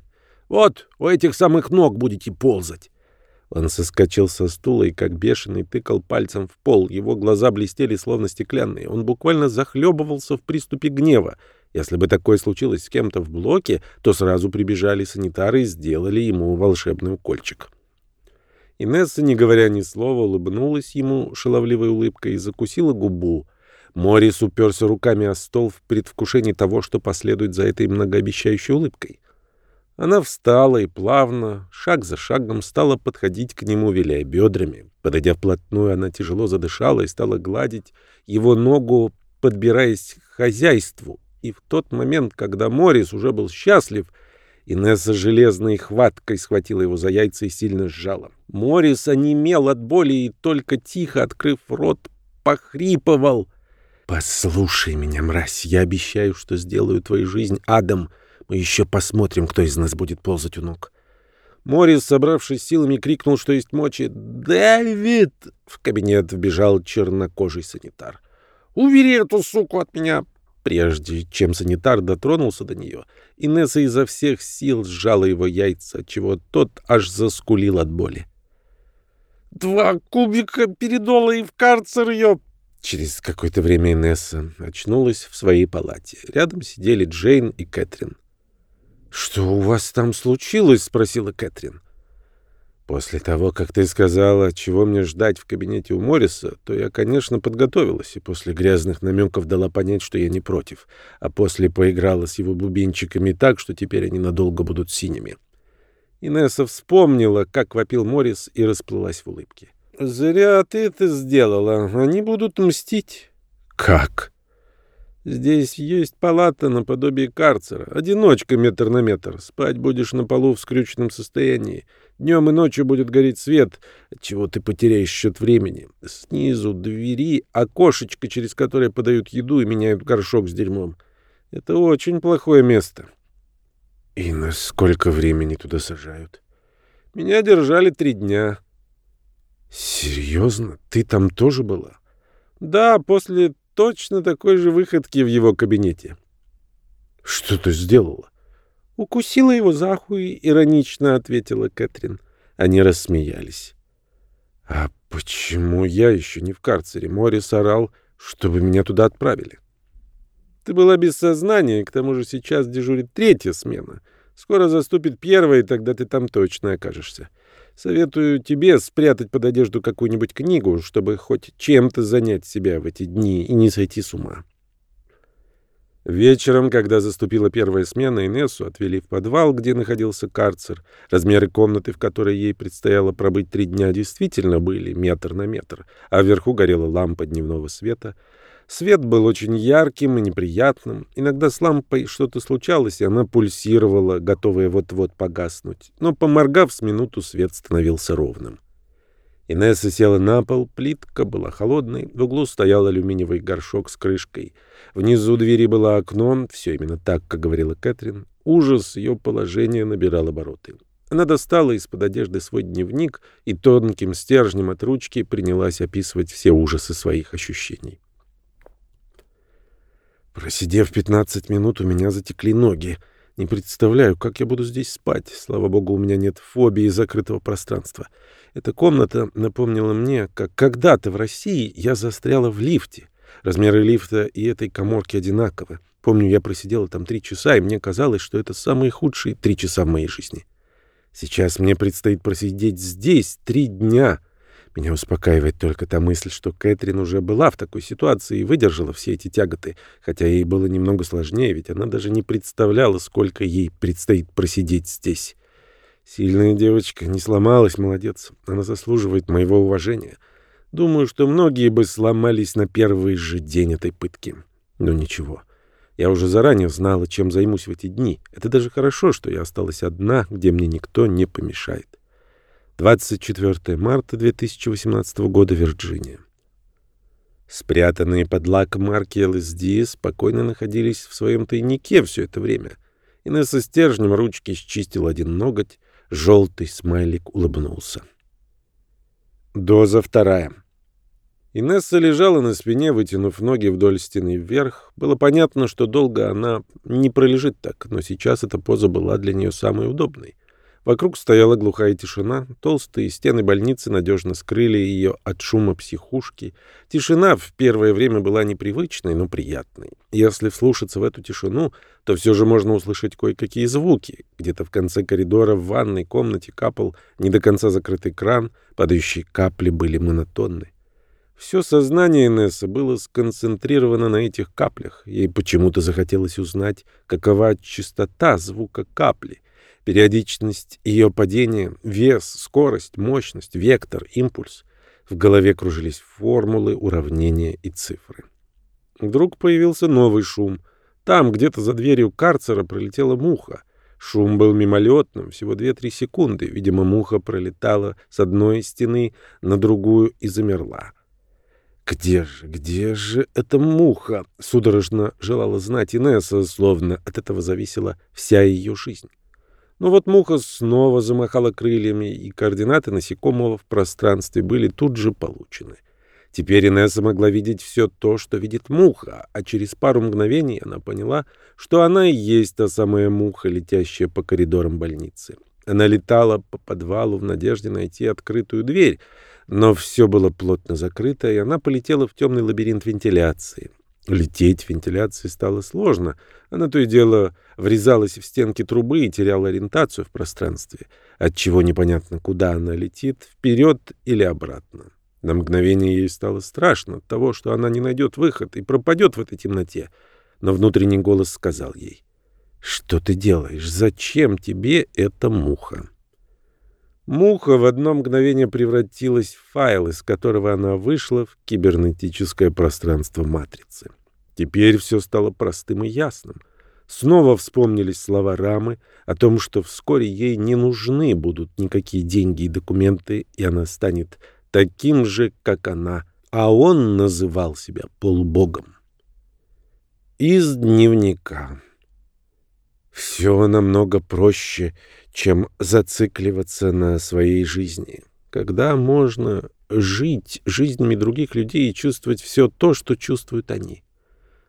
Вот, у этих самых ног будете ползать. Он соскочил со стула и, как бешеный, тыкал пальцем в пол. Его глаза блестели, словно стеклянные. Он буквально захлебывался в приступе гнева. Если бы такое случилось с кем-то в блоке, то сразу прибежали санитары и сделали ему волшебный укольчик. Инесса, не говоря ни слова, улыбнулась ему шаловливой улыбкой и закусила губу. Морис уперся руками о стол в предвкушении того, что последует за этой многообещающей улыбкой. Она встала и плавно, шаг за шагом, стала подходить к нему, виляя бедрами. Подойдя вплотную, она тяжело задышала и стала гладить его ногу, подбираясь к хозяйству. И в тот момент, когда Морис уже был счастлив, Инесса железной хваткой схватила его за яйца и сильно сжала. Морис онемел от боли и только тихо, открыв рот, похрипывал. «Послушай меня, мразь, я обещаю, что сделаю твою жизнь адом. Мы еще посмотрим, кто из нас будет ползать у ног». Морис, собравшись силами, крикнул, что есть мочи. «Дэвид!» — в кабинет вбежал чернокожий санитар. «Убери эту суку от меня!» Прежде чем санитар дотронулся до нее, Инесса изо всех сил сжала его яйца, чего тот аж заскулил от боли. «Два кубика передола и в карцер ее!» Через какое-то время Инесса очнулась в своей палате. Рядом сидели Джейн и Кэтрин. «Что у вас там случилось?» — спросила Кэтрин. «После того, как ты сказала, чего мне ждать в кабинете у Морриса, то я, конечно, подготовилась и после грязных намеков дала понять, что я не против, а после поиграла с его бубенчиками так, что теперь они надолго будут синими». Инесса вспомнила, как вопил Моррис и расплылась в улыбке. «Зря ты это сделала. Они будут мстить». «Как?» «Здесь есть палата наподобие карцера. Одиночка метр на метр. Спать будешь на полу в скрюченном состоянии. Днем и ночью будет гореть свет, чего ты потеряешь счет времени. Снизу двери окошечко, через которое подают еду и меняют горшок с дерьмом. Это очень плохое место. И на сколько времени туда сажают? Меня держали три дня. Серьезно? Ты там тоже была? Да, после точно такой же выходки в его кабинете. Что ты сделала? Укусила его за хуй, иронично ответила Кэтрин. Они рассмеялись. А почему я еще не в карцере? Морис орал, чтобы меня туда отправили. Ты была без сознания, к тому же сейчас дежурит третья смена. Скоро заступит первая, и тогда ты там точно окажешься. Советую тебе спрятать под одежду какую-нибудь книгу, чтобы хоть чем-то занять себя в эти дни и не сойти с ума. Вечером, когда заступила первая смена, Инессу отвели в подвал, где находился карцер. Размеры комнаты, в которой ей предстояло пробыть три дня, действительно были метр на метр, а вверху горела лампа дневного света — Свет был очень ярким и неприятным. Иногда с лампой что-то случалось, и она пульсировала, готовая вот-вот погаснуть. Но, поморгав с минуту, свет становился ровным. Инесса села на пол, плитка была холодной, в углу стоял алюминиевый горшок с крышкой. Внизу двери было окно, все именно так, как говорила Кэтрин. Ужас ее положения набирал обороты. Она достала из-под одежды свой дневник и тонким стержнем от ручки принялась описывать все ужасы своих ощущений. Просидев 15 минут, у меня затекли ноги. Не представляю, как я буду здесь спать. Слава богу, у меня нет фобии закрытого пространства. Эта комната напомнила мне, как когда-то в России я застряла в лифте. Размеры лифта и этой коморки одинаковы. Помню, я просидела там три часа, и мне казалось, что это самые худшие три часа в моей жизни. Сейчас мне предстоит просидеть здесь три дня — меня успокаивает только та мысль, что Кэтрин уже была в такой ситуации и выдержала все эти тяготы, хотя ей было немного сложнее, ведь она даже не представляла, сколько ей предстоит просидеть здесь. Сильная девочка, не сломалась, молодец. Она заслуживает моего уважения. Думаю, что многие бы сломались на первый же день этой пытки. Но ничего. Я уже заранее знала, чем займусь в эти дни. Это даже хорошо, что я осталась одна, где мне никто не помешает. 24 марта 2018 года, Вирджиния. Спрятанные под лаком марки LSD спокойно находились в своем тайнике все это время. Инесса стержнем ручки счистил один ноготь, желтый смайлик улыбнулся. Доза вторая. Инесса лежала на спине, вытянув ноги вдоль стены вверх. Было понятно, что долго она не пролежит так, но сейчас эта поза была для нее самой удобной. Вокруг стояла глухая тишина, толстые стены больницы надежно скрыли ее от шума психушки. Тишина в первое время была непривычной, но приятной. Если вслушаться в эту тишину, то все же можно услышать кое-какие звуки. Где-то в конце коридора в ванной комнате капал не до конца закрытый кран, падающие капли были монотонны. Все сознание Инессы было сконцентрировано на этих каплях. Ей почему-то захотелось узнать, какова частота звука капли — периодичность ее падения, вес, скорость, мощность, вектор, импульс. В голове кружились формулы, уравнения и цифры. Вдруг появился новый шум. Там, где-то за дверью карцера, пролетела муха. Шум был мимолетным, всего 2-3 секунды. Видимо, муха пролетала с одной стены на другую и замерла. «Где же, где же эта муха?» — судорожно желала знать Инесса, словно от этого зависела вся ее жизнь. Но вот муха снова замахала крыльями, и координаты насекомого в пространстве были тут же получены. Теперь Инесса могла видеть все то, что видит муха, а через пару мгновений она поняла, что она и есть та самая муха, летящая по коридорам больницы. Она летала по подвалу в надежде найти открытую дверь, но все было плотно закрыто, и она полетела в темный лабиринт вентиляции. Лететь в вентиляции стало сложно. Она то и дело врезалась в стенки трубы и теряла ориентацию в пространстве, отчего непонятно, куда она летит, вперед или обратно. На мгновение ей стало страшно от того, что она не найдет выход и пропадет в этой темноте. Но внутренний голос сказал ей, «Что ты делаешь? Зачем тебе эта муха?» Муха в одно мгновение превратилась в файл, из которого она вышла в кибернетическое пространство матрицы. Теперь все стало простым и ясным. Снова вспомнились слова Рамы о том, что вскоре ей не нужны будут никакие деньги и документы, и она станет таким же, как она, а он называл себя полубогом. Из дневника. Все намного проще, чем зацикливаться на своей жизни. Когда можно жить жизнями других людей и чувствовать все то, что чувствуют они.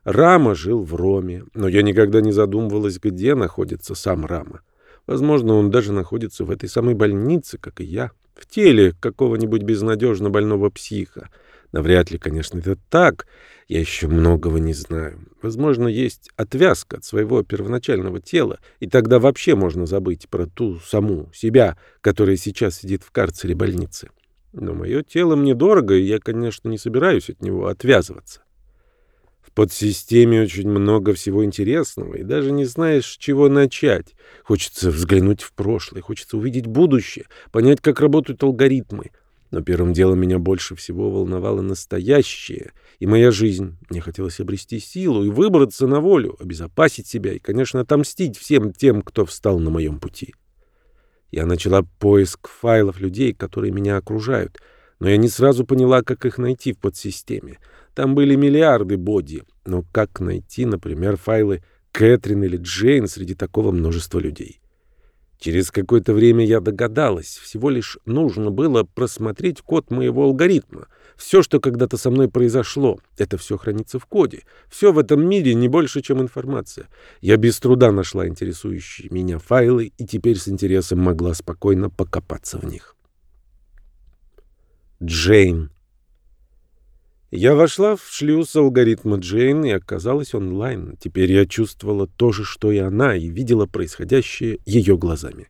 Рама жил в Роме, но я никогда не задумывалась, где находится сам Рама. Возможно, он даже находится в этой самой больнице, как и я, в теле какого-нибудь безнадежно больного психа. Навряд ли, конечно, это так. Я еще многого не знаю. Возможно, есть отвязка от своего первоначального тела, и тогда вообще можно забыть про ту саму себя, которая сейчас сидит в карцере больницы. Но мое тело мне дорого, и я, конечно, не собираюсь от него отвязываться. В подсистеме очень много всего интересного, и даже не знаешь, с чего начать. Хочется взглянуть в прошлое, хочется увидеть будущее, понять, как работают алгоритмы. Но первым делом меня больше всего волновало настоящее и моя жизнь. Мне хотелось обрести силу и выбраться на волю, обезопасить себя и, конечно, отомстить всем тем, кто встал на моем пути. Я начала поиск файлов людей, которые меня окружают, но я не сразу поняла, как их найти в подсистеме. Там были миллиарды боди, но как найти, например, файлы Кэтрин или Джейн среди такого множества людей? Через какое-то время я догадалась, всего лишь нужно было просмотреть код моего алгоритма. Все, что когда-то со мной произошло, это все хранится в коде. Все в этом мире не больше, чем информация. Я без труда нашла интересующие меня файлы и теперь с интересом могла спокойно покопаться в них. Джейн. Я вошла в шлюз алгоритма Джейн и оказалась онлайн. Теперь я чувствовала то же, что и она, и видела происходящее ее глазами.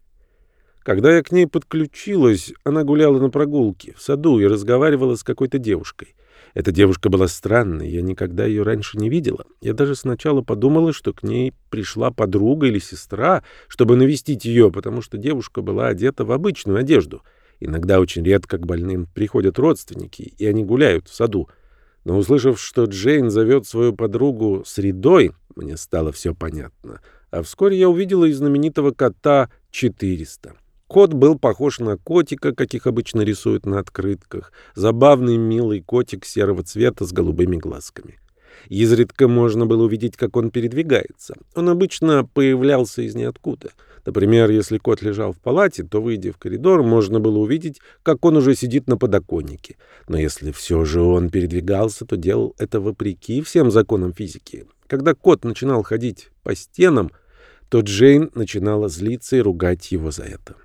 Когда я к ней подключилась, она гуляла на прогулке в саду и разговаривала с какой-то девушкой. Эта девушка была странной, я никогда ее раньше не видела. Я даже сначала подумала, что к ней пришла подруга или сестра, чтобы навестить ее, потому что девушка была одета в обычную одежду. Иногда очень редко к больным приходят родственники, и они гуляют в саду. Но услышав, что Джейн зовет свою подругу Средой, мне стало все понятно. А вскоре я увидела и знаменитого кота 400. Кот был похож на котика, каких обычно рисуют на открытках. Забавный, милый котик серого цвета с голубыми глазками. Изредка можно было увидеть, как он передвигается. Он обычно появлялся из ниоткуда. Например, если кот лежал в палате, то, выйдя в коридор, можно было увидеть, как он уже сидит на подоконнике. Но если все же он передвигался, то делал это вопреки всем законам физики. Когда кот начинал ходить по стенам, то Джейн начинала злиться и ругать его за это.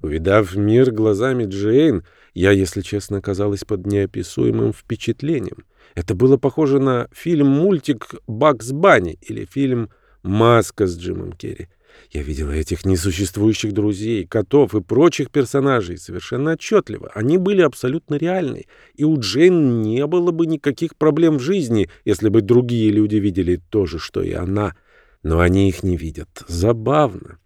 Увидав мир глазами Джейн, я, если честно, оказалась под неописуемым впечатлением. Это было похоже на фильм-мультик «Бакс Банни» или фильм «Маска» с Джимом Керри. Я видела этих несуществующих друзей, котов и прочих персонажей совершенно отчетливо. Они были абсолютно реальны, и у Джейн не было бы никаких проблем в жизни, если бы другие люди видели то же, что и она. Но они их не видят. Забавно.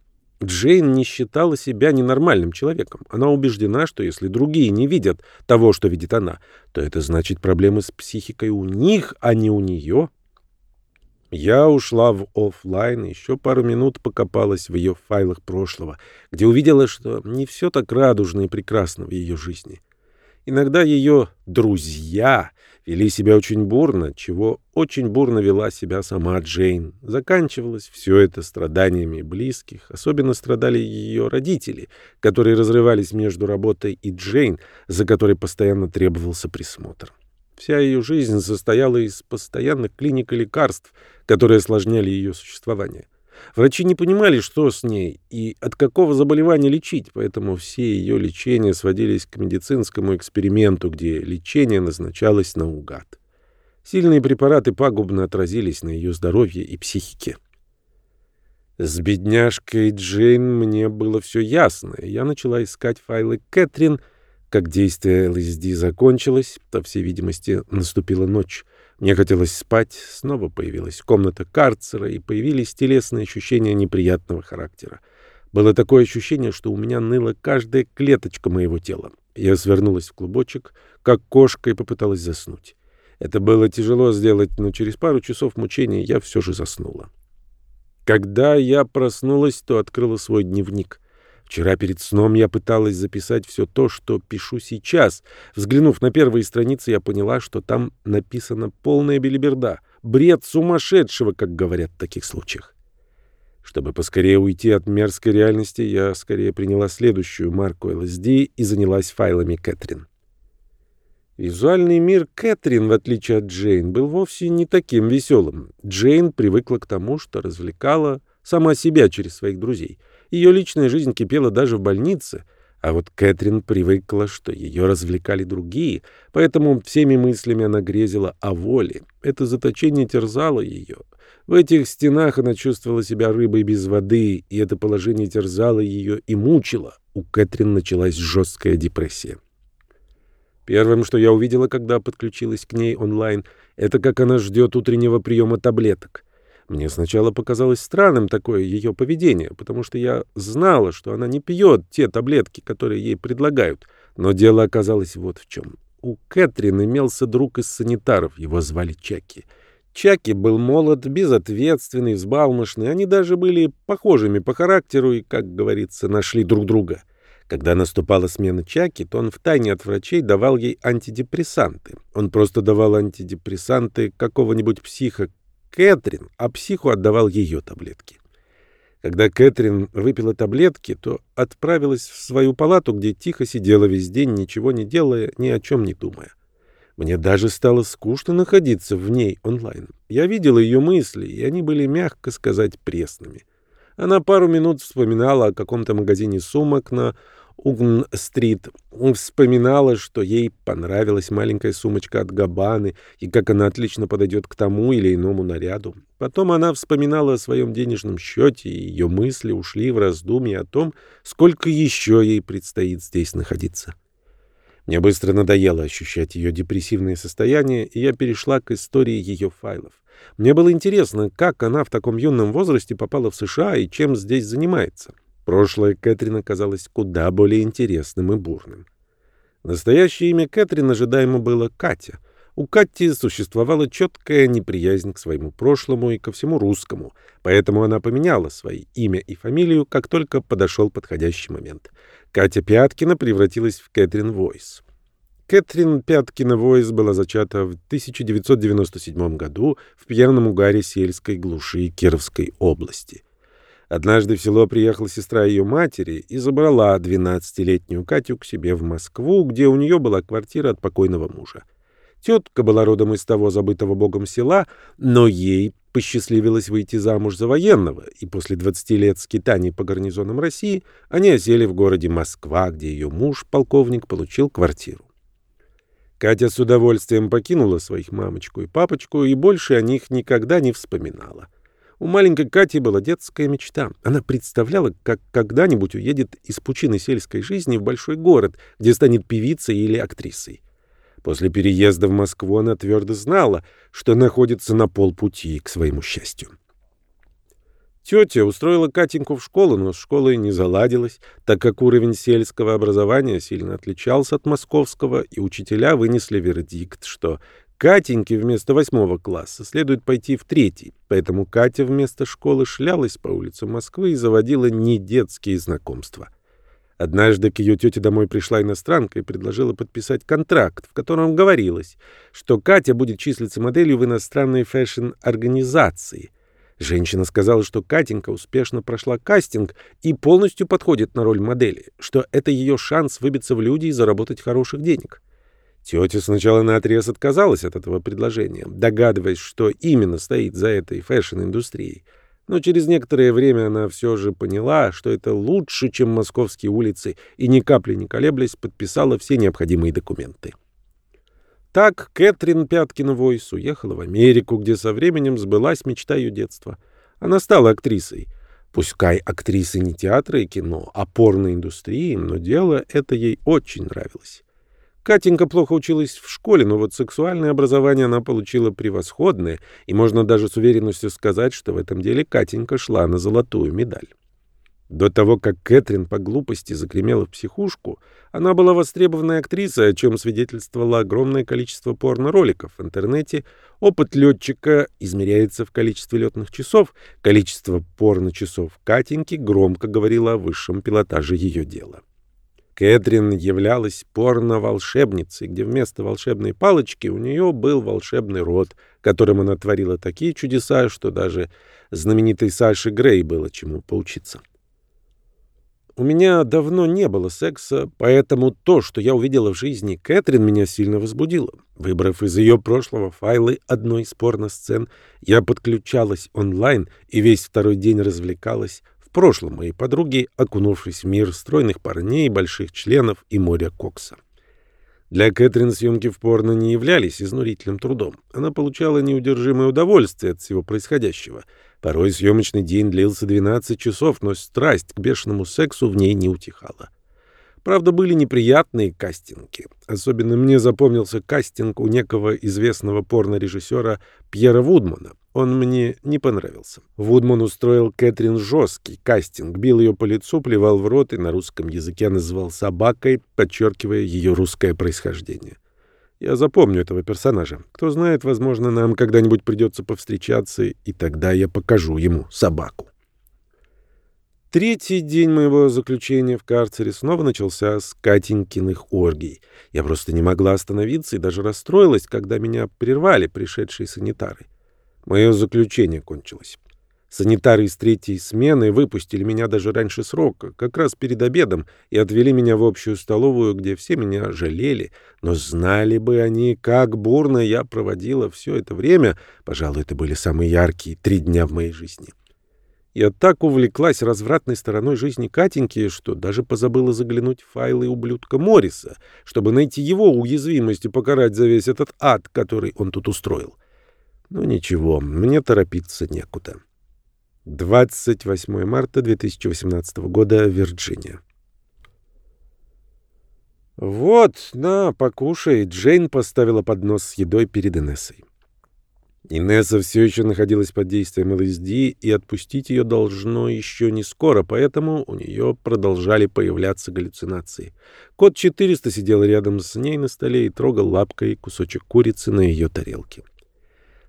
Джейн не считала себя ненормальным человеком. Она убеждена, что если другие не видят того, что видит она, то это значит проблемы с психикой у них, а не у нее. Я ушла в офлайн и еще пару минут покопалась в ее файлах прошлого, где увидела, что не все так радужно и прекрасно в ее жизни. Иногда ее «друзья» вели себя очень бурно, чего очень бурно вела себя сама Джейн. Заканчивалось все это страданиями близких. Особенно страдали ее родители, которые разрывались между работой и Джейн, за которой постоянно требовался присмотр. Вся ее жизнь состояла из постоянных клиник и лекарств, которые осложняли ее существование. Врачи не понимали, что с ней и от какого заболевания лечить, поэтому все ее лечения сводились к медицинскому эксперименту, где лечение назначалось наугад. Сильные препараты пагубно отразились на ее здоровье и психике. С бедняжкой Джейн мне было все ясно, и я начала искать файлы Кэтрин. Как действие ЛСД закончилось, по всей видимости, наступила ночь. Мне хотелось спать, снова появилась комната карцера, и появились телесные ощущения неприятного характера. Было такое ощущение, что у меня ныла каждая клеточка моего тела. Я свернулась в клубочек, как кошка, и попыталась заснуть. Это было тяжело сделать, но через пару часов мучений я все же заснула. Когда я проснулась, то открыла свой дневник. Вчера перед сном я пыталась записать все то, что пишу сейчас. Взглянув на первые страницы, я поняла, что там написана полная белиберда. Бред сумасшедшего, как говорят в таких случаях. Чтобы поскорее уйти от мерзкой реальности, я скорее приняла следующую марку ЛСД и занялась файлами Кэтрин. Визуальный мир Кэтрин, в отличие от Джейн, был вовсе не таким веселым. Джейн привыкла к тому, что развлекала сама себя через своих друзей. Ее личная жизнь кипела даже в больнице — а вот Кэтрин привыкла, что ее развлекали другие, поэтому всеми мыслями она грезила о воле. Это заточение терзало ее. В этих стенах она чувствовала себя рыбой без воды, и это положение терзало ее и мучило. У Кэтрин началась жесткая депрессия. Первым, что я увидела, когда подключилась к ней онлайн, это как она ждет утреннего приема таблеток. Мне сначала показалось странным такое ее поведение, потому что я знала, что она не пьет те таблетки, которые ей предлагают. Но дело оказалось вот в чем. У Кэтрин имелся друг из санитаров, его звали Чаки. Чаки был молод, безответственный, взбалмошный, они даже были похожими по характеру и, как говорится, нашли друг друга. Когда наступала смена Чаки, то он втайне от врачей давал ей антидепрессанты. Он просто давал антидепрессанты какого-нибудь психа, Кэтрин, а психу отдавал ее таблетки. Когда Кэтрин выпила таблетки, то отправилась в свою палату, где тихо сидела весь день, ничего не делая, ни о чем не думая. Мне даже стало скучно находиться в ней онлайн. Я видела ее мысли, и они были, мягко сказать, пресными. Она пару минут вспоминала о каком-то магазине сумок на Угн-стрит, вспоминала, что ей понравилась маленькая сумочка от Габаны и как она отлично подойдет к тому или иному наряду. Потом она вспоминала о своем денежном счете, и ее мысли ушли в раздумье о том, сколько еще ей предстоит здесь находиться. Мне быстро надоело ощущать ее депрессивное состояние, и я перешла к истории ее файлов. Мне было интересно, как она в таком юном возрасте попала в США и чем здесь занимается. Прошлое Кэтрин оказалось куда более интересным и бурным. Настоящее имя Кэтрин ожидаемо было Катя. У Кати существовала четкая неприязнь к своему прошлому и ко всему русскому, поэтому она поменяла свои имя и фамилию, как только подошел подходящий момент. Катя Пяткина превратилась в Кэтрин Войс. Кэтрин Пяткина Войс была зачата в 1997 году в пьяном угаре сельской глуши Кировской области. Однажды в село приехала сестра ее матери и забрала 12-летнюю Катю к себе в Москву, где у нее была квартира от покойного мужа. Тетка была родом из того забытого богом села, но ей посчастливилось выйти замуж за военного, и после 20 лет скитаний по гарнизонам России они осели в городе Москва, где ее муж, полковник, получил квартиру. Катя с удовольствием покинула своих мамочку и папочку и больше о них никогда не вспоминала. У маленькой Кати была детская мечта. Она представляла, как когда-нибудь уедет из пучины сельской жизни в большой город, где станет певицей или актрисой. После переезда в Москву она твердо знала, что находится на полпути к своему счастью. Тетя устроила Катеньку в школу, но с школой не заладилась, так как уровень сельского образования сильно отличался от московского, и учителя вынесли вердикт, что Катеньке вместо восьмого класса следует пойти в третий, поэтому Катя вместо школы шлялась по улицам Москвы и заводила недетские знакомства. Однажды к ее тете домой пришла иностранка и предложила подписать контракт, в котором говорилось, что Катя будет числиться моделью в иностранной fashion-организации. Женщина сказала, что Катенька успешно прошла кастинг и полностью подходит на роль модели, что это ее шанс выбиться в люди и заработать хороших денег. Тетя сначала наотрез отказалась от этого предложения, догадываясь, что именно стоит за этой fashion-индустрией. Но через некоторое время она все же поняла, что это лучше, чем московские улицы, и ни капли не колеблясь подписала все необходимые документы. Так Кэтрин Пяткина Войс уехала в Америку, где со временем сбылась мечта ее детства. Она стала актрисой. Пускай актрисой не театра и кино, а порной индустрии, но дело это ей очень нравилось. Катенька плохо училась в школе, но вот сексуальное образование она получила превосходное, и можно даже с уверенностью сказать, что в этом деле Катенька шла на золотую медаль. До того, как Кэтрин по глупости загремела в психушку, она была востребованной актрисой, о чем свидетельствовало огромное количество порно-роликов в интернете. Опыт летчика измеряется в количестве летных часов. Количество порно-часов Катеньки громко говорило о высшем пилотаже ее дела. Кэтрин являлась порно-волшебницей, где вместо волшебной палочки у нее был волшебный рот, которым она творила такие чудеса, что даже знаменитой Саше Грей было чему поучиться. У меня давно не было секса, поэтому то, что я увидела в жизни Кэтрин, меня сильно возбудило. Выбрав из ее прошлого файлы одной из порно-сцен, я подключалась онлайн и весь второй день развлекалась прошлом моей подруги, окунувшись в мир стройных парней, больших членов и моря кокса. Для Кэтрин съемки в порно не являлись изнурительным трудом. Она получала неудержимое удовольствие от всего происходящего — Порой съемочный день длился 12 часов, но страсть к бешеному сексу в ней не утихала. Правда, были неприятные кастинги. Особенно мне запомнился кастинг у некого известного порнорежиссера Пьера Вудмана. Он мне не понравился. Вудман устроил Кэтрин жесткий кастинг, бил ее по лицу, плевал в рот и на русском языке называл собакой, подчеркивая ее русское происхождение. Я запомню этого персонажа. Кто знает, возможно, нам когда-нибудь придется повстречаться, и тогда я покажу ему собаку. Третий день моего заключения в карцере снова начался с Катенькиных оргий. Я просто не могла остановиться и даже расстроилась, когда меня прервали пришедшие санитары. Мое заключение кончилось. Санитары из третьей смены выпустили меня даже раньше срока, как раз перед обедом, и отвели меня в общую столовую, где все меня жалели. Но знали бы они, как бурно я проводила все это время, пожалуй, это были самые яркие три дня в моей жизни. Я так увлеклась развратной стороной жизни Катеньки, что даже позабыла заглянуть в файлы ублюдка Морриса, чтобы найти его уязвимость и покарать за весь этот ад, который он тут устроил. Но ничего, мне торопиться некуда. 28 марта 2018 года, Вирджиния. «Вот, на, покушай!» Джейн поставила поднос с едой перед Инессой. Инесса все еще находилась под действием ЛСД, и отпустить ее должно еще не скоро, поэтому у нее продолжали появляться галлюцинации. Кот 400 сидел рядом с ней на столе и трогал лапкой кусочек курицы на ее тарелке.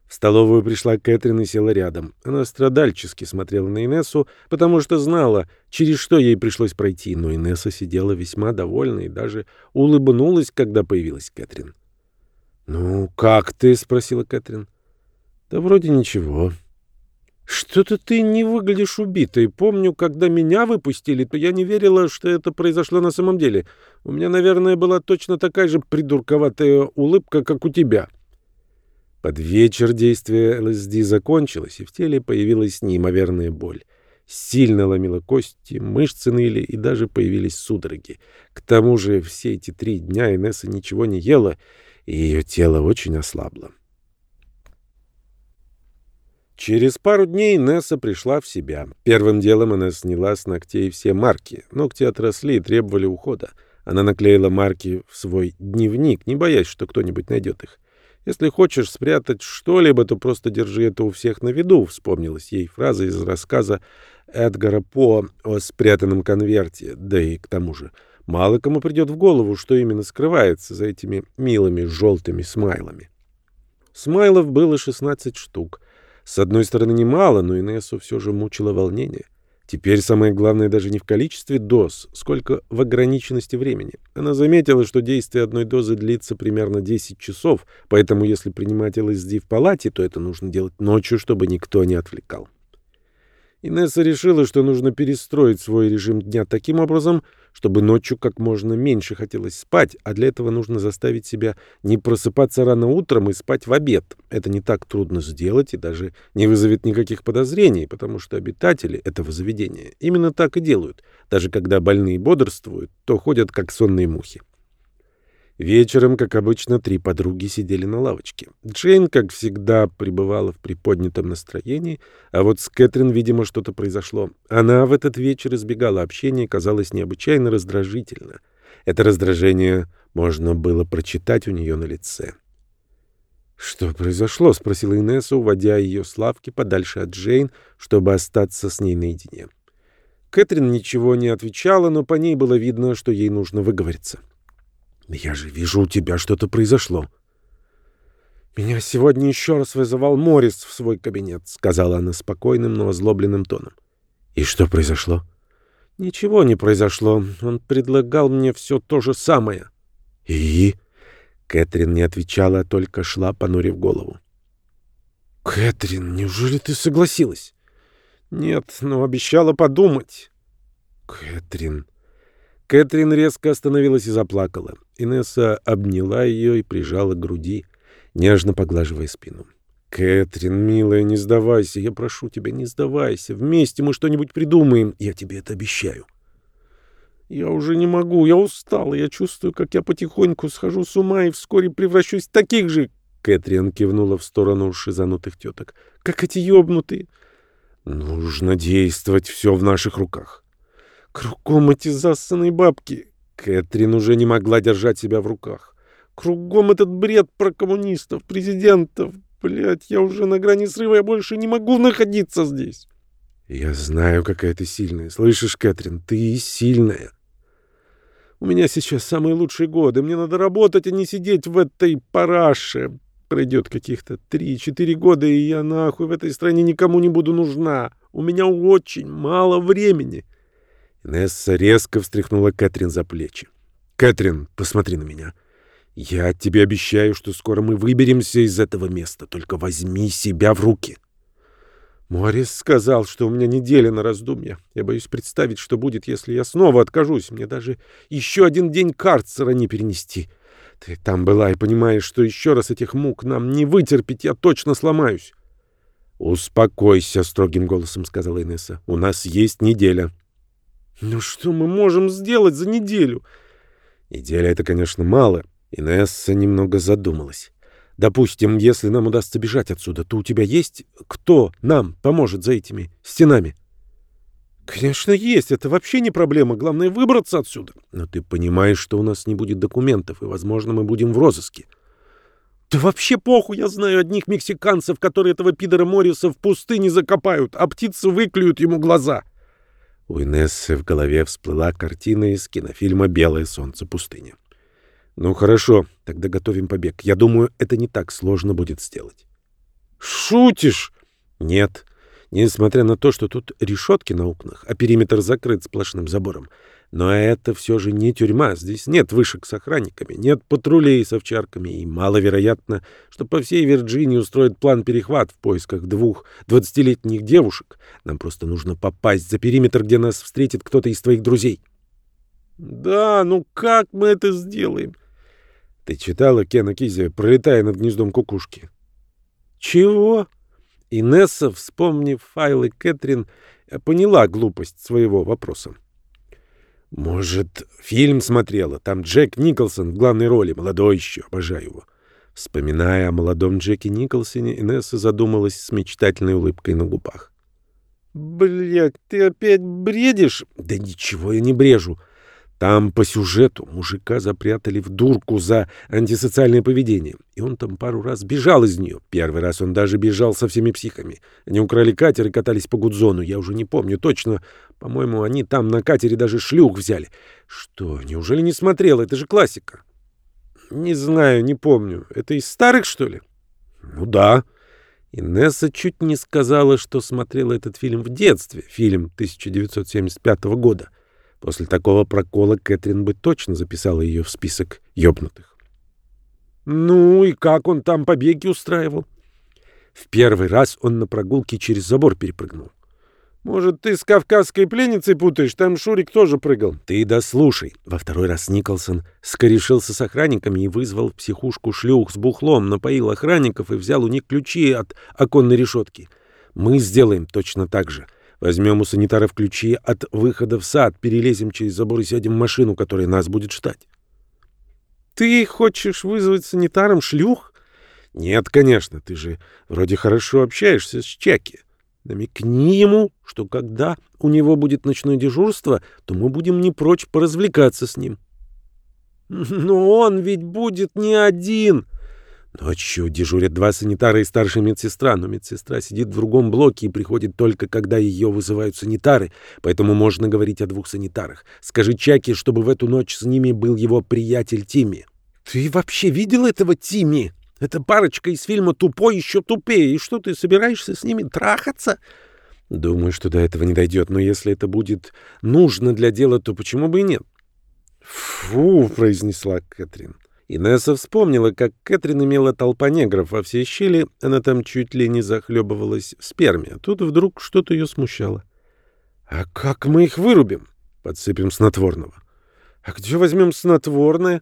В столовую пришла Кэтрин и села рядом. Она страдальчески смотрела на Инессу, потому что знала, через что ей пришлось пройти, но Инесса сидела весьма довольна и даже улыбнулась, когда появилась Кэтрин. «Ну, как ты?» — спросила Кэтрин. «Да вроде ничего». «Что-то ты не выглядишь убитой. Помню, когда меня выпустили, то я не верила, что это произошло на самом деле. У меня, наверное, была точно такая же придурковатая улыбка, как у тебя». Под вечер действие ЛСД закончилось, и в теле появилась неимоверная боль. Сильно ломило кости, мышцы ныли, и даже появились судороги. К тому же все эти три дня Инесса ничего не ела, и ее тело очень ослабло. Через пару дней Несса пришла в себя. Первым делом она сняла с ногтей все марки. Ногти отросли и требовали ухода. Она наклеила марки в свой дневник, не боясь, что кто-нибудь найдет их. Если хочешь спрятать что-либо, то просто держи это у всех на виду, вспомнилась ей фраза из рассказа Эдгара По о спрятанном конверте. Да и к тому же, мало кому придет в голову, что именно скрывается за этими милыми желтыми смайлами. Смайлов было 16 штук. С одной стороны, немало, но Инессу все же мучило волнение. Теперь самое главное даже не в количестве доз, сколько в ограниченности времени. Она заметила, что действие одной дозы длится примерно 10 часов, поэтому если принимать ЛСД в палате, то это нужно делать ночью, чтобы никто не отвлекал. Инесса решила, что нужно перестроить свой режим дня таким образом, чтобы ночью как можно меньше хотелось спать, а для этого нужно заставить себя не просыпаться рано утром и спать в обед. Это не так трудно сделать и даже не вызовет никаких подозрений, потому что обитатели этого заведения именно так и делают. Даже когда больные бодрствуют, то ходят как сонные мухи. Вечером, как обычно, три подруги сидели на лавочке. Джейн, как всегда, пребывала в приподнятом настроении, а вот с Кэтрин, видимо, что-то произошло. Она в этот вечер избегала общения и казалась необычайно раздражительно. Это раздражение можно было прочитать у нее на лице. «Что произошло?» — спросила Инесса, уводя ее с лавки подальше от Джейн, чтобы остаться с ней наедине. Кэтрин ничего не отвечала, но по ней было видно, что ей нужно выговориться. «Я же вижу, у тебя что-то произошло». «Меня сегодня еще раз вызывал Моррис в свой кабинет», — сказала она спокойным, но озлобленным тоном. «И что произошло?» Ничего не произошло. Он предлагал мне все то же самое. И? Кэтрин не отвечала, а только шла, понурив голову. Кэтрин, неужели ты согласилась? Нет, но обещала подумать. Кэтрин... Кэтрин резко остановилась и заплакала. Инесса обняла ее и прижала к груди, нежно поглаживая спину. «Кэтрин, милая, не сдавайся. Я прошу тебя, не сдавайся. Вместе мы что-нибудь придумаем. Я тебе это обещаю». «Я уже не могу. Я устал. Я чувствую, как я потихоньку схожу с ума и вскоре превращусь в таких же...» Кэтрин кивнула в сторону шизанутых теток. «Как эти ёбнутые!» «Нужно действовать. Все в наших руках». «Кругом эти засанные бабки!» Кэтрин уже не могла держать себя в руках. «Кругом этот бред про коммунистов, президентов, Блядь, я уже на грани срыва, я больше не могу находиться здесь. Я знаю, какая ты сильная. Слышишь, Кэтрин, ты сильная. У меня сейчас самые лучшие годы. Мне надо работать, а не сидеть в этой параше. Пройдет каких-то три-четыре года, и я нахуй в этой стране никому не буду нужна. У меня очень мало времени. Инесса резко встряхнула Кэтрин за плечи. «Кэтрин, посмотри на меня. Я тебе обещаю, что скоро мы выберемся из этого места. Только возьми себя в руки. Морис сказал, что у меня неделя на раздумье. Я боюсь представить, что будет, если я снова откажусь. Мне даже еще один день карцера не перенести. Ты там была и понимаешь, что еще раз этих мук нам не вытерпеть, я точно сломаюсь. «Успокойся», — строгим голосом сказала Инесса. «У нас есть неделя». «Ну что мы можем сделать за неделю?» «Неделя — это, конечно, мало». Инесса немного задумалась. «Допустим, если нам удастся бежать отсюда, то у тебя есть кто нам поможет за этими стенами?» «Конечно, есть. Это вообще не проблема. Главное — выбраться отсюда. Но ты понимаешь, что у нас не будет документов, и, возможно, мы будем в розыске». «Да вообще похуй, я знаю одних мексиканцев, которые этого пидора Морриса в пустыне закопают, а птицы выклюют ему глаза». У Инессы в голове всплыла картина из кинофильма «Белое солнце пустыни». Ну хорошо, тогда готовим побег. Я думаю, это не так сложно будет сделать. Шутишь? Нет. Несмотря на то, что тут решетки на окнах, а периметр закрыт сплошным забором. Но это все же не тюрьма. Здесь нет вышек с охранниками, нет патрулей с овчарками, и маловероятно, что по всей Вирджинии устроят план перехват в поисках двух двадцатилетних девушек. Нам просто нужно попасть за периметр, где нас встретит кто-то из твоих друзей. Да, ну как мы это сделаем? Ты читала Кена Кизи, пролетая над гнездом кукушки? Чего? Инесса, вспомнив файлы Кэтрин, поняла глупость своего вопроса. Может, фильм смотрела? Там Джек Николсон в главной роли, молодой еще, обожаю его. Вспоминая о молодом Джеке Николсоне, Инесса задумалась с мечтательной улыбкой на губах. «Блядь, ты опять бредишь?» «Да ничего я не брежу. Там по сюжету мужика запрятали в дурку за антисоциальное поведение, и он там пару раз бежал из нее. Первый раз он даже бежал со всеми психами. Они украли катер и катались по Гудзону, я уже не помню точно. По-моему, они там на катере даже шлюх взяли. Что, неужели не смотрел? Это же классика. Не знаю, не помню. Это из старых, что ли? Ну да. Инесса чуть не сказала, что смотрела этот фильм в детстве, фильм 1975 года. После такого прокола Кэтрин бы точно записала ее в список ёбнутых. Ну и как он там побеги устраивал? В первый раз он на прогулке через забор перепрыгнул. Может, ты с кавказской пленницей путаешь? Там Шурик тоже прыгал. Ты дослушай. Во второй раз Николсон скорешился с охранниками и вызвал в психушку шлюх с бухлом, напоил охранников и взял у них ключи от оконной решетки. Мы сделаем точно так же. Возьмем у санитаров ключи от выхода в сад, перелезем через забор и сядем в машину, которая нас будет ждать. Ты хочешь вызвать санитаром шлюх? Нет, конечно, ты же вроде хорошо общаешься с Чаки. Намекни ему, что когда у него будет ночное дежурство, то мы будем не прочь поразвлекаться с ним. <laughs> Но он ведь будет не один. Ночью дежурят два санитара и старшая медсестра, но медсестра сидит в другом блоке и приходит только, когда ее вызывают санитары, поэтому можно говорить о двух санитарах. Скажи Чаки, чтобы в эту ночь с ними был его приятель Тимми. Ты вообще видел этого Тимми? Это парочка из фильма «Тупой еще тупее». И что, ты собираешься с ними трахаться? Думаю, что до этого не дойдет, но если это будет нужно для дела, то почему бы и нет? «Фу!» — произнесла Кэтрин. Инесса вспомнила, как Кэтрин имела толпа негров во всей щели, она там чуть ли не захлебывалась в сперме. Тут вдруг что-то ее смущало. «А как мы их вырубим?» «Подсыпем снотворного». «А где возьмем снотворное?»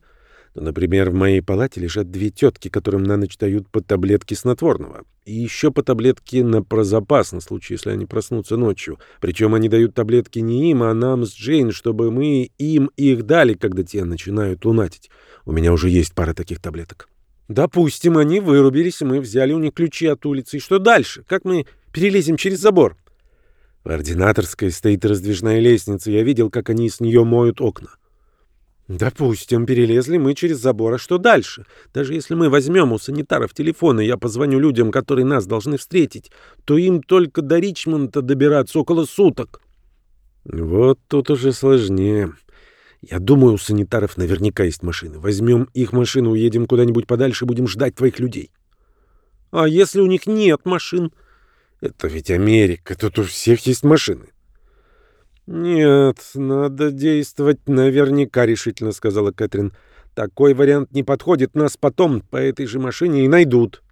Ну, например, в моей палате лежат две тетки, которым на ночь дают по таблетке снотворного. И еще по таблетке на прозапас, на случай, если они проснутся ночью. Причем они дают таблетки не им, а нам с Джейн, чтобы мы им их дали, когда те начинают лунатить. У меня уже есть пара таких таблеток. Допустим, они вырубились, мы взяли у них ключи от улицы. И что дальше? Как мы перелезем через забор? В ординаторской стоит раздвижная лестница. Я видел, как они с нее моют окна. Допустим, перелезли мы через забор, а что дальше? Даже если мы возьмем у санитаров телефон, и я позвоню людям, которые нас должны встретить, то им только до Ричмонда добираться около суток. Вот тут уже сложнее. Я думаю, у санитаров наверняка есть машины. Возьмем их машину, уедем куда-нибудь подальше, будем ждать твоих людей. А если у них нет машин? Это ведь Америка, тут у всех есть машины. «Нет, надо действовать наверняка», — решительно сказала Кэтрин. «Такой вариант не подходит. Нас потом по этой же машине и найдут».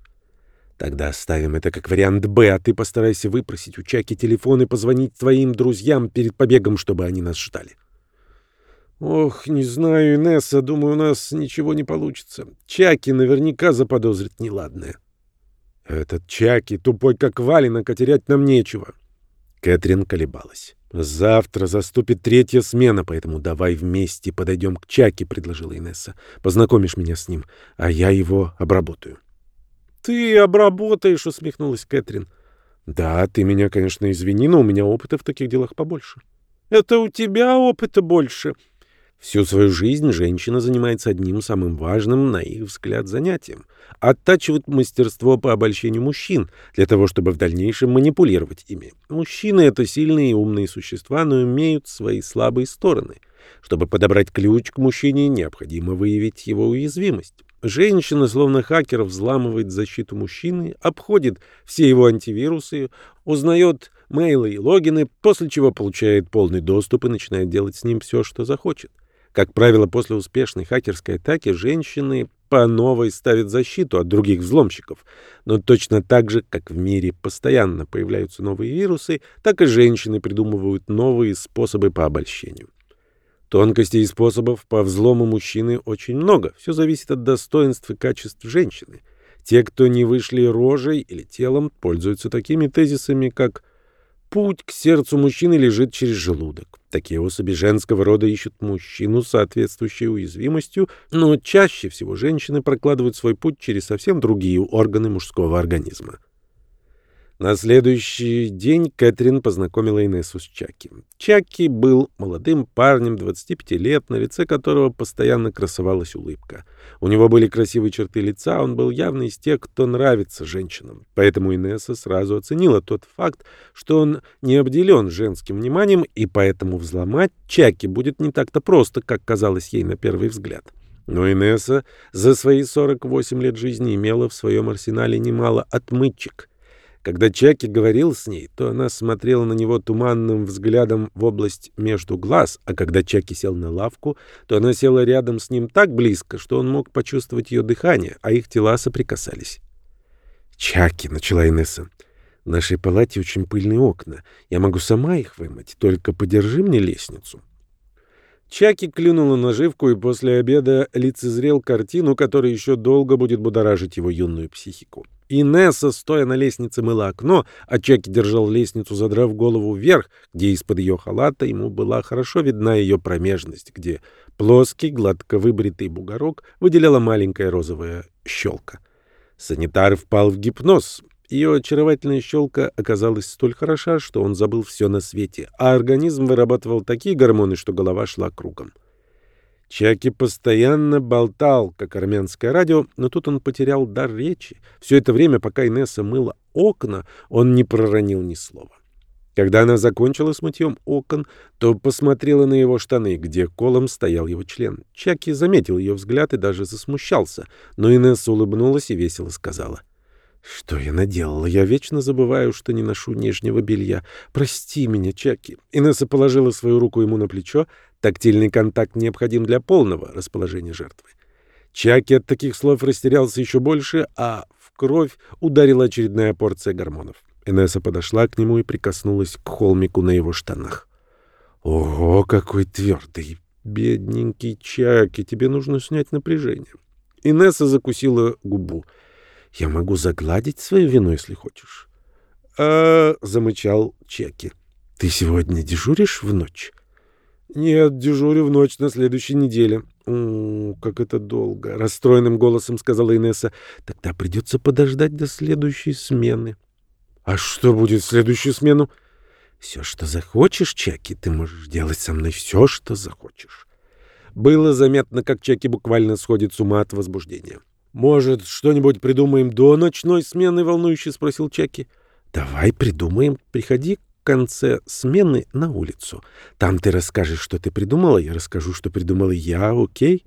«Тогда оставим это как вариант «Б», а ты постарайся выпросить у Чаки телефон и позвонить твоим друзьям перед побегом, чтобы они нас ждали». «Ох, не знаю, Инесса, думаю, у нас ничего не получится. Чаки наверняка заподозрит неладное». «Этот Чаки тупой как валенок, а терять нам нечего». Кэтрин колебалась. «Завтра заступит третья смена, поэтому давай вместе подойдем к Чаке», — предложила Инесса. «Познакомишь меня с ним, а я его обработаю». «Ты обработаешь», — усмехнулась Кэтрин. «Да, ты меня, конечно, извини, но у меня опыта в таких делах побольше». «Это у тебя опыта больше», Всю свою жизнь женщина занимается одним самым важным, на их взгляд, занятием. Оттачивает мастерство по обольщению мужчин, для того, чтобы в дальнейшем манипулировать ими. Мужчины — это сильные и умные существа, но имеют свои слабые стороны. Чтобы подобрать ключ к мужчине, необходимо выявить его уязвимость. Женщина, словно хакер, взламывает защиту мужчины, обходит все его антивирусы, узнает мейлы и логины, после чего получает полный доступ и начинает делать с ним все, что захочет. Как правило, после успешной хакерской атаки женщины по новой ставят защиту от других взломщиков. Но точно так же, как в мире постоянно появляются новые вирусы, так и женщины придумывают новые способы по обольщению. Тонкостей и способов по взлому мужчины очень много. Все зависит от достоинств и качеств женщины. Те, кто не вышли рожей или телом, пользуются такими тезисами, как Путь к сердцу мужчины лежит через желудок. Такие особи женского рода ищут мужчину с соответствующей уязвимостью, но чаще всего женщины прокладывают свой путь через совсем другие органы мужского организма. На следующий день Кэтрин познакомила Инессу с Чаки. Чаки был молодым парнем 25 лет, на лице которого постоянно красовалась улыбка. У него были красивые черты лица, он был явно из тех, кто нравится женщинам. Поэтому Инесса сразу оценила тот факт, что он не обделен женским вниманием, и поэтому взломать Чаки будет не так-то просто, как казалось ей на первый взгляд. Но Инесса за свои 48 лет жизни имела в своем арсенале немало отмычек. Когда Чаки говорил с ней, то она смотрела на него туманным взглядом в область между глаз, а когда Чаки сел на лавку, то она села рядом с ним так близко, что он мог почувствовать ее дыхание, а их тела соприкасались. «Чаки», — начала Инесса, — «в нашей палате очень пыльные окна. Я могу сама их вымыть, только подержи мне лестницу». Чаки клюнула наживку и после обеда лицезрел картину, которая еще долго будет будоражить его юную психику. Инесса, стоя на лестнице, мыла окно, а Чаки держал лестницу, задрав голову вверх, где из-под ее халата ему была хорошо видна ее промежность, где плоский, гладко выбритый бугорок выделяла маленькая розовая щелка. Санитар впал в гипноз. Ее очаровательная щелка оказалась столь хороша, что он забыл все на свете, а организм вырабатывал такие гормоны, что голова шла кругом. Чаки постоянно болтал, как армянское радио, но тут он потерял дар речи. Все это время, пока Инесса мыла окна, он не проронил ни слова. Когда она закончила с мытьем окон, то посмотрела на его штаны, где колом стоял его член. Чаки заметил ее взгляд и даже засмущался, но Инесса улыбнулась и весело сказала. Что я наделала? Я вечно забываю, что не ношу нижнего белья. Прости меня, Чаки. Инесса положила свою руку ему на плечо. Тактильный контакт необходим для полного расположения жертвы. Чаки от таких слов растерялся еще больше, а в кровь ударила очередная порция гормонов. Инесса подошла к нему и прикоснулась к холмику на его штанах. «Ого, какой твердый! Бедненький Чаки, тебе нужно снять напряжение». Инесса закусила губу. «Я могу загладить свою вину, если хочешь». «А...» — замычал Чаки. «Ты сегодня дежуришь в ночь?» «Нет, дежурю в ночь на следующей неделе». «О, как это долго!» — расстроенным голосом сказала Инесса. «Тогда придется подождать до следующей смены». «А что будет в следующую смену?» «Все, что захочешь, Чаки, ты можешь делать со мной все, что захочешь». Было заметно, как Чаки буквально сходит с ума от возбуждения. «Может, что-нибудь придумаем до ночной смены?» — волнующе спросил Чаки. «Давай придумаем. Приходи конце смены на улицу. Там ты расскажешь, что ты придумала, я расскажу, что придумала я, окей?»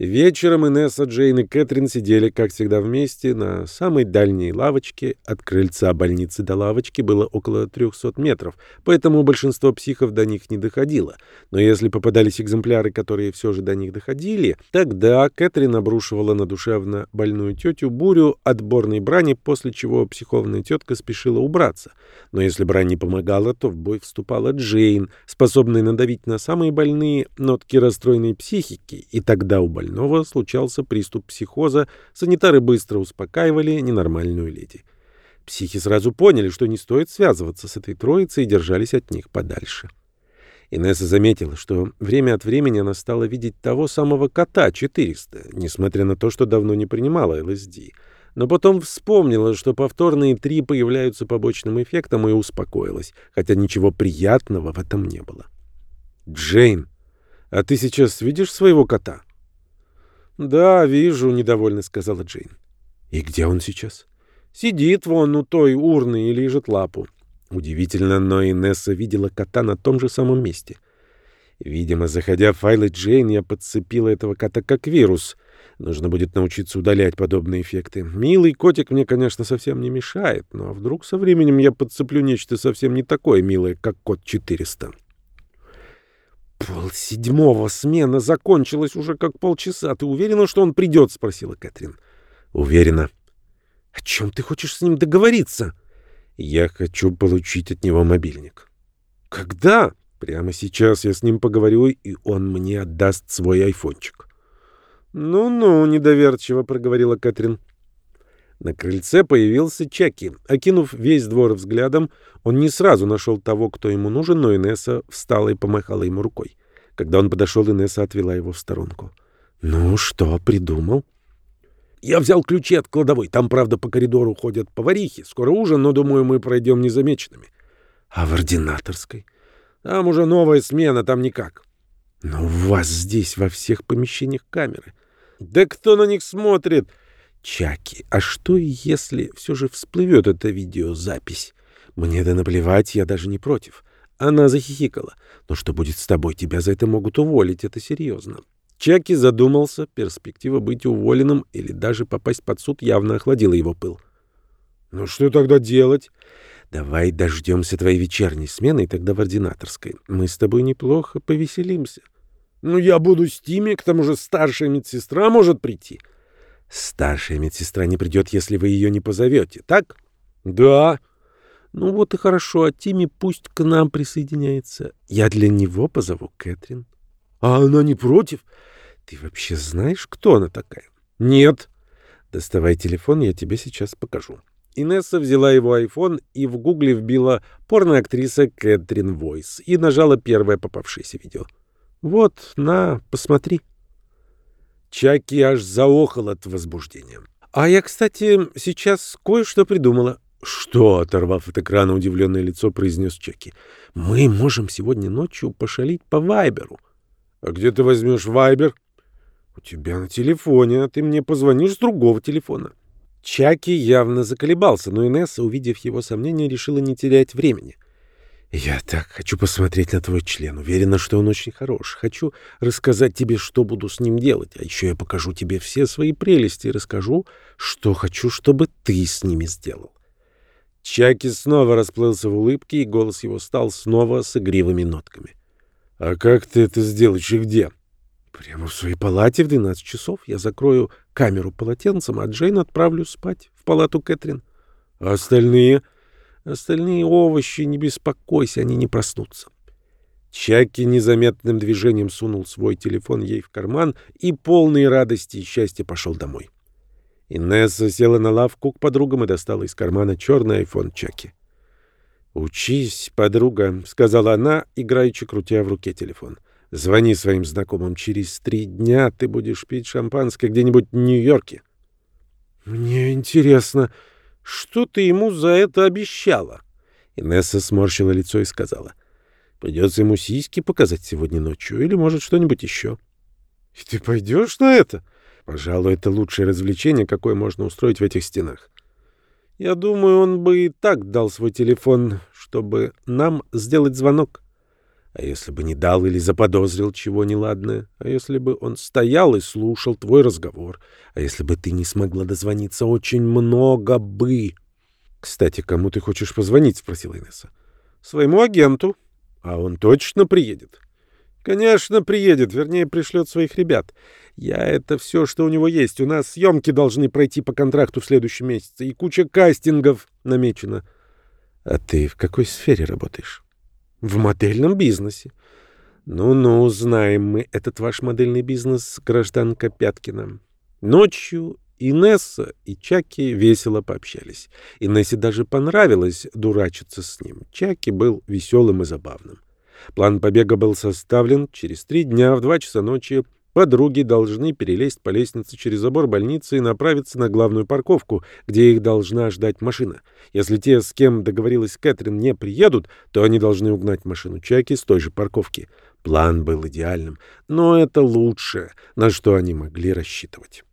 Вечером Инесса, Джейн и Кэтрин сидели, как всегда, вместе на самой дальней лавочке. От крыльца больницы до лавочки было около 300 метров, поэтому большинство психов до них не доходило. Но если попадались экземпляры, которые все же до них доходили, тогда Кэтрин обрушивала на душевно больную тетю бурю отборной брани, после чего психованная тетка спешила убраться. Но если брань не помогала, то в бой вступала Джейн, способная надавить на самые больные нотки расстроенной психики, и тогда у больных больного случался приступ психоза, санитары быстро успокаивали ненормальную леди. Психи сразу поняли, что не стоит связываться с этой троицей и держались от них подальше. Инесса заметила, что время от времени она стала видеть того самого кота 400, несмотря на то, что давно не принимала ЛСД. Но потом вспомнила, что повторные три появляются побочным эффектом и успокоилась, хотя ничего приятного в этом не было. «Джейн, а ты сейчас видишь своего кота?» «Да, вижу», — недовольно сказала Джейн. «И где он сейчас?» «Сидит вон у той урны и лежит лапу». Удивительно, но Инесса видела кота на том же самом месте. Видимо, заходя в файлы Джейн, я подцепила этого кота как вирус. Нужно будет научиться удалять подобные эффекты. Милый котик мне, конечно, совсем не мешает, но вдруг со временем я подцеплю нечто совсем не такое милое, как кот 400. «Пол седьмого смена закончилась уже как полчаса. Ты уверена, что он придет?» — спросила Кэтрин. «Уверена». «О чем ты хочешь с ним договориться?» «Я хочу получить от него мобильник». «Когда?» «Прямо сейчас я с ним поговорю, и он мне отдаст свой айфончик». «Ну-ну», — недоверчиво проговорила Кэтрин. На крыльце появился Чаки. Окинув весь двор взглядом, он не сразу нашел того, кто ему нужен, но Инесса встала и помахала ему рукой. Когда он подошел, Инесса отвела его в сторонку. «Ну, что придумал?» «Я взял ключи от кладовой. Там, правда, по коридору ходят поварихи. Скоро ужин, но, думаю, мы пройдем незамеченными». «А в ординаторской?» «Там уже новая смена, там никак». «Но у вас здесь во всех помещениях камеры». «Да кто на них смотрит?» Чаки, а что если все же всплывет эта видеозапись? Мне да наплевать, я даже не против. Она захихикала. Но что будет с тобой? Тебя за это могут уволить, это серьезно. Чаки задумался, перспектива быть уволенным или даже попасть под суд явно охладила его пыл. «Ну что тогда делать?» «Давай дождемся твоей вечерней смены, и тогда в ординаторской. Мы с тобой неплохо повеселимся». «Ну я буду с Тими, к тому же старшая медсестра может прийти». Старшая медсестра не придет, если вы ее не позовете, так? Да. Ну вот и хорошо, а Тимми пусть к нам присоединяется. Я для него позову Кэтрин. А она не против? Ты вообще знаешь, кто она такая? Нет. Доставай телефон, я тебе сейчас покажу. Инесса взяла его айфон и в гугле вбила «порноактриса Кэтрин Войс» и нажала первое попавшееся видео. Вот, на, посмотри. Чаки аж заохал от возбуждения. «А я, кстати, сейчас кое-что придумала». «Что?» — оторвав от экрана удивленное лицо, произнес Чаки. «Мы можем сегодня ночью пошалить по Вайберу». «А где ты возьмешь Вайбер?» «У тебя на телефоне, а ты мне позвонишь с другого телефона». Чаки явно заколебался, но Инесса, увидев его сомнения, решила не терять времени. Я так хочу посмотреть на твой член. Уверена, что он очень хорош. Хочу рассказать тебе, что буду с ним делать. А еще я покажу тебе все свои прелести и расскажу, что хочу, чтобы ты с ними сделал. Чаки снова расплылся в улыбке, и голос его стал снова с игривыми нотками. «А как ты это сделаешь и где?» «Прямо в своей палате в 12 часов. Я закрою камеру полотенцем, а Джейн отправлю спать в палату Кэтрин. А остальные...» Остальные овощи, не беспокойся, они не проснутся. Чаки незаметным движением сунул свой телефон ей в карман и полный радости и счастья пошел домой. Инесса села на лавку к подругам и достала из кармана черный айфон Чаки. «Учись, подруга», — сказала она, играючи крутя в руке телефон. «Звони своим знакомым. Через три дня ты будешь пить шампанское где-нибудь в Нью-Йорке». «Мне интересно», что ты ему за это обещала? Инесса сморщила лицо и сказала. Придется ему сиськи показать сегодня ночью или, может, что-нибудь еще. И ты пойдешь на это? Пожалуй, это лучшее развлечение, какое можно устроить в этих стенах. Я думаю, он бы и так дал свой телефон, чтобы нам сделать звонок. А если бы не дал или заподозрил чего неладное? А если бы он стоял и слушал твой разговор? А если бы ты не смогла дозвониться очень много бы? Кстати, кому ты хочешь позвонить? спросила Инесса. Своему агенту. А он точно приедет? Конечно, приедет, вернее, пришлет своих ребят. Я это все, что у него есть. У нас съемки должны пройти по контракту в следующем месяце, и куча кастингов намечена. А ты в какой сфере работаешь? В модельном бизнесе. Ну-ну, знаем мы этот ваш модельный бизнес, гражданка Пяткина. Ночью Инесса и Чаки весело пообщались. Инессе даже понравилось дурачиться с ним. Чаки был веселым и забавным. План побега был составлен через три дня в два часа ночи Подруги должны перелезть по лестнице через забор больницы и направиться на главную парковку, где их должна ждать машина. Если те, с кем договорилась Кэтрин, не приедут, то они должны угнать машину Чаки с той же парковки. План был идеальным, но это лучшее, на что они могли рассчитывать.